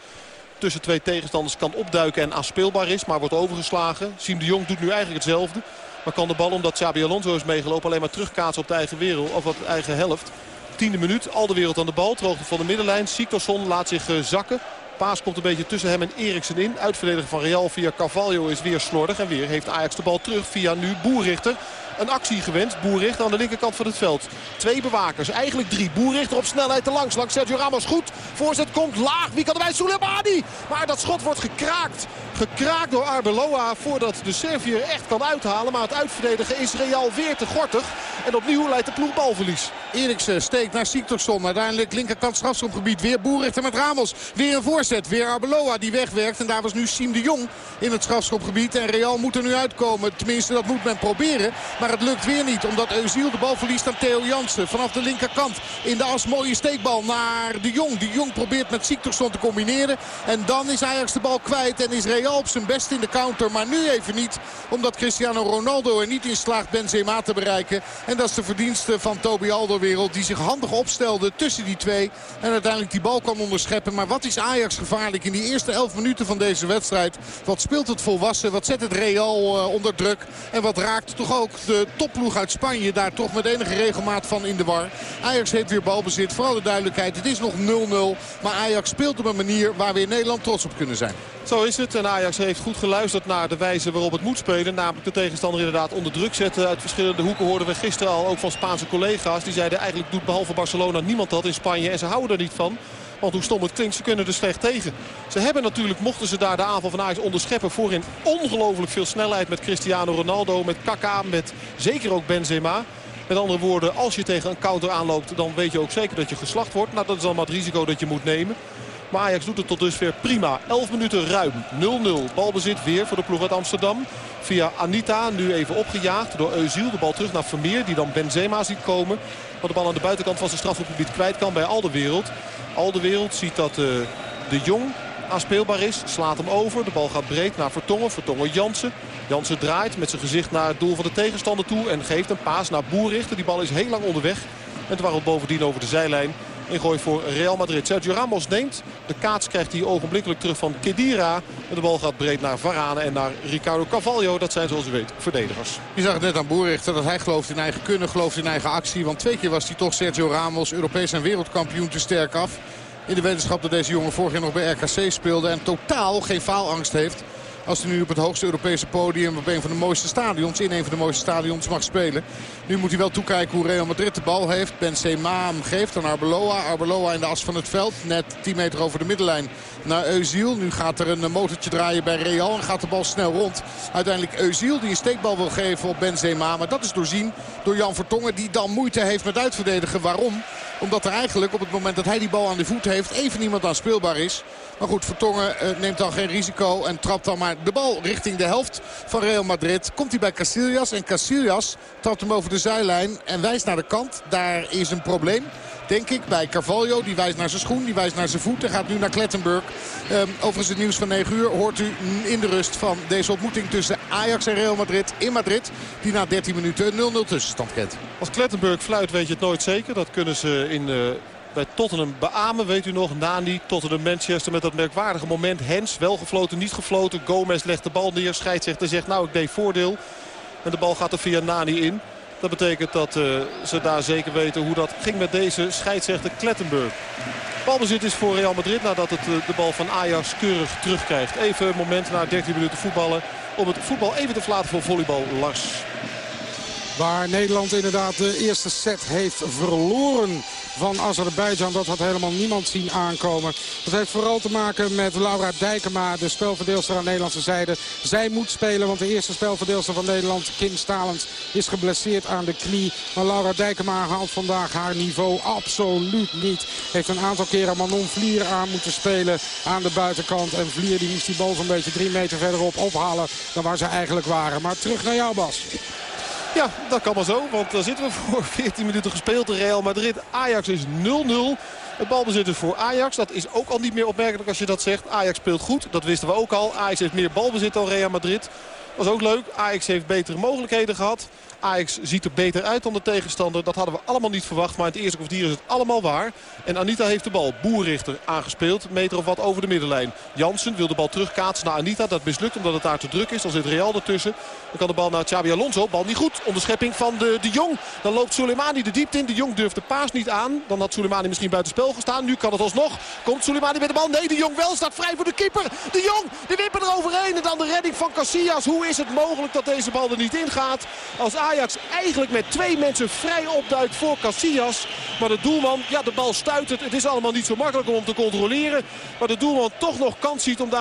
tussen twee tegenstanders kan opduiken en afspeelbaar is. Maar wordt overgeslagen. Siem de Jong doet nu eigenlijk hetzelfde. Maar kan de bal, omdat Xabi Alonso is meegelopen, alleen maar terugkaatsen op de eigen, wereld, of op de eigen helft. Tiende minuut, al de wereld aan de bal. Droogte van de middenlijn. Siktorsson laat zich uh, zakken. Paas komt een beetje tussen hem en Eriksen in. Uitverdediger van Real via Carvalho is weer slordig. En weer heeft Ajax de bal terug via nu Boerrichter een actie gewend. Boerrichter aan de linkerkant van het veld. Twee bewakers, eigenlijk drie. Boerrichter op snelheid te langs. Langs Sergio Ramos goed. Voorzet komt laag. Wie kan erbij? Soleimani. Maar dat schot wordt gekraakt. Gekraakt door Arbeloa voordat de Servier echt kan uithalen. Maar het uitverdedigen is Real weer te gortig. En opnieuw leidt de ploeg balverlies. Eriksen steekt naar Siktorsson. Uiteindelijk linkerkant strafschopgebied. Weer Boerrichter met Ramos. Weer een voorzet. Weer Arbeloa die wegwerkt. En daar was nu Siem de Jong in het strafschopgebied. En Real moet er nu uitkomen. Tenminste, dat moet men proberen. Maar het lukt weer niet. Omdat Eusiel de bal verliest aan Theo Jansen. Vanaf de linkerkant in de as mooie steekbal naar de Jong. De Jong probeert met Siktorsson te combineren. En dan is Ajax de bal kwijt. En is Real op zijn best in de counter. Maar nu even niet. Omdat Cristiano Ronaldo er niet in slaagt Benzema te bereiken. En dat is de verdienste van Toby Alderwereld. Die zich handig opstelde tussen die twee. En uiteindelijk die bal kan onderscheppen. Maar wat is Ajax gevaarlijk in die eerste elf minuten van deze wedstrijd. Wat speelt het volwassen. Wat zet het Real uh, onder druk. En wat raakt toch ook de topploeg uit Spanje daar toch met enige regelmaat van in de war. Ajax heeft weer balbezit. Vooral de duidelijkheid. Het is nog 0-0. Maar Ajax speelt op een manier waar we in Nederland trots op kunnen zijn. Zo is het. En Ajax heeft goed geluisterd naar de wijze waarop het moet spelen. Namelijk de tegenstander inderdaad onder druk zetten. Uit verschillende hoeken hoorden we gisteren al ook van Spaanse collega's. Die zeiden eigenlijk doet behalve Barcelona niemand dat in Spanje. En ze houden er niet van. Want hoe stom het klinkt, ze kunnen er slecht tegen. Ze hebben natuurlijk, mochten ze daar de aanval van Ajax onderscheppen... voorin ongelooflijk veel snelheid met Cristiano Ronaldo, met Kaka, met zeker ook Benzema. Met andere woorden, als je tegen een counter aanloopt... dan weet je ook zeker dat je geslacht wordt. Nou, dat is allemaal het risico dat je moet nemen. Maar Ajax doet het tot dusver prima. 11 minuten ruim. 0-0. Balbezit weer voor de ploeg uit Amsterdam. Via Anita, nu even opgejaagd door Euziel. De bal terug naar Vermeer, die dan Benzema ziet komen. Maar de bal aan de buitenkant van zijn strafgebied kwijt kan bij al de wereld. Al de wereld ziet dat uh, de Jong aanspeelbaar is. Slaat hem over. De bal gaat breed naar Vertongen. Vertongen Jansen. Jansen draait met zijn gezicht naar het doel van de tegenstander toe. En geeft een paas naar Boerrichter. Die bal is heel lang onderweg. En dwarrelt bovendien over de zijlijn. Ingooi voor Real Madrid. Sergio Ramos neemt. De kaats krijgt hij ogenblikkelijk terug van Kedira. De bal gaat breed naar Varane en naar Ricardo Cavallo. Dat zijn zoals u weet verdedigers. Je zag het net aan Boerichter dat hij gelooft in eigen kunnen, gelooft in eigen actie. Want twee keer was hij toch Sergio Ramos, Europees en wereldkampioen, te sterk af. In de wetenschap dat deze jongen vorig jaar nog bij RKC speelde. En totaal geen faalangst heeft. Als hij nu op het hoogste Europese podium op een van de mooiste stadions, in een van de mooiste stadions mag spelen. Nu moet hij wel toekijken hoe Real Madrid de bal heeft. Benzema hem geeft aan Arbeloa. Arbeloa in de as van het veld. Net 10 meter over de middenlijn naar Eusiel. Nu gaat er een motortje draaien bij Real en gaat de bal snel rond. Uiteindelijk Eusiel die een steekbal wil geven op Benzema. Maar dat is doorzien door Jan Vertongen die dan moeite heeft met uitverdedigen. Waarom? Omdat er eigenlijk op het moment dat hij die bal aan de voet heeft even niemand aan speelbaar is. Maar goed, Vertongen uh, neemt dan geen risico en trapt dan maar de bal richting de helft van Real Madrid. Komt hij bij Casillas en Casillas trapt hem over de zijlijn en wijst naar de kant. Daar is een probleem. Denk ik bij Carvalho. Die wijst naar zijn schoen, die wijst naar zijn voet. En gaat nu naar Klettenburg. Um, overigens het nieuws van 9 uur hoort u in de rust van deze ontmoeting tussen Ajax en Real Madrid in Madrid. Die na 13 minuten 0-0 tussenstand kent. Als Klettenburg fluit weet je het nooit zeker. Dat kunnen ze in... Uh bij Tottenham beamen, weet u nog. Nani, Tottenham, Manchester met dat merkwaardige moment. Hens, wel gefloten, niet gefloten. Gomez legt de bal neer. Scheidsrechter zegt, nou ik deed voordeel. En de bal gaat er via Nani in. Dat betekent dat uh, ze daar zeker weten hoe dat ging met deze scheidsrechter Klettenburg. Balbezit is voor Real Madrid nadat het uh, de bal van Ajax keurig terugkrijgt. Even een moment na 13 minuten voetballen om het voetbal even te verlaten voor volleybal Lars. Waar Nederland inderdaad de eerste set heeft verloren van Azerbeidzjan. Dat had helemaal niemand zien aankomen. Dat heeft vooral te maken met Laura Dijkema, de spelverdeelster aan de Nederlandse zijde. Zij moet spelen, want de eerste spelverdeelster van Nederland, Kim Stalens, is geblesseerd aan de knie. Maar Laura Dijkema haalt vandaag haar niveau absoluut niet. Heeft een aantal keren Manon Vlier aan moeten spelen aan de buitenkant. En Vlier die moest die bal zo'n beetje drie meter verderop ophalen dan waar ze eigenlijk waren. Maar terug naar jou Bas. Ja, dat kan maar zo. Want daar zitten we voor 14 minuten gespeeld. Real Madrid. Ajax is 0-0. Het balbezit is voor Ajax. Dat is ook al niet meer opmerkelijk als je dat zegt. Ajax speelt goed. Dat wisten we ook al. Ajax heeft meer balbezit dan Real Madrid. Was ook leuk. Ajax heeft betere mogelijkheden gehad. Ajax ziet er beter uit dan de tegenstander. Dat hadden we allemaal niet verwacht. Maar in het eerste kwartier is het allemaal waar. En Anita heeft de bal. Boerrichter aangespeeld. Meter of wat over de middenlijn. Jansen wil de bal terugkaatsen naar Anita. Dat mislukt omdat het daar te druk is. Dan zit Real ertussen. Dan kan de bal naar Xabi Alonso. Bal niet goed. Onderschepping van de, de Jong. Dan loopt Soleimani de diepte in. De Jong durft de paas niet aan. Dan had Soleimani misschien buiten spel gestaan. Nu kan het alsnog. Komt Soleimani met de bal. Nee, de Jong wel. Staat vrij voor de keeper. De Jong, de wipper eroverheen. En dan de redding van Casillas. Hoe is het mogelijk dat deze bal er niet in gaat? Als Ajax eigenlijk met twee mensen vrij opduikt voor Casillas. Maar de doelman, ja de bal stuit het. Is allemaal niet zo makkelijk om te controleren. Maar de doelman toch nog kans ziet om daar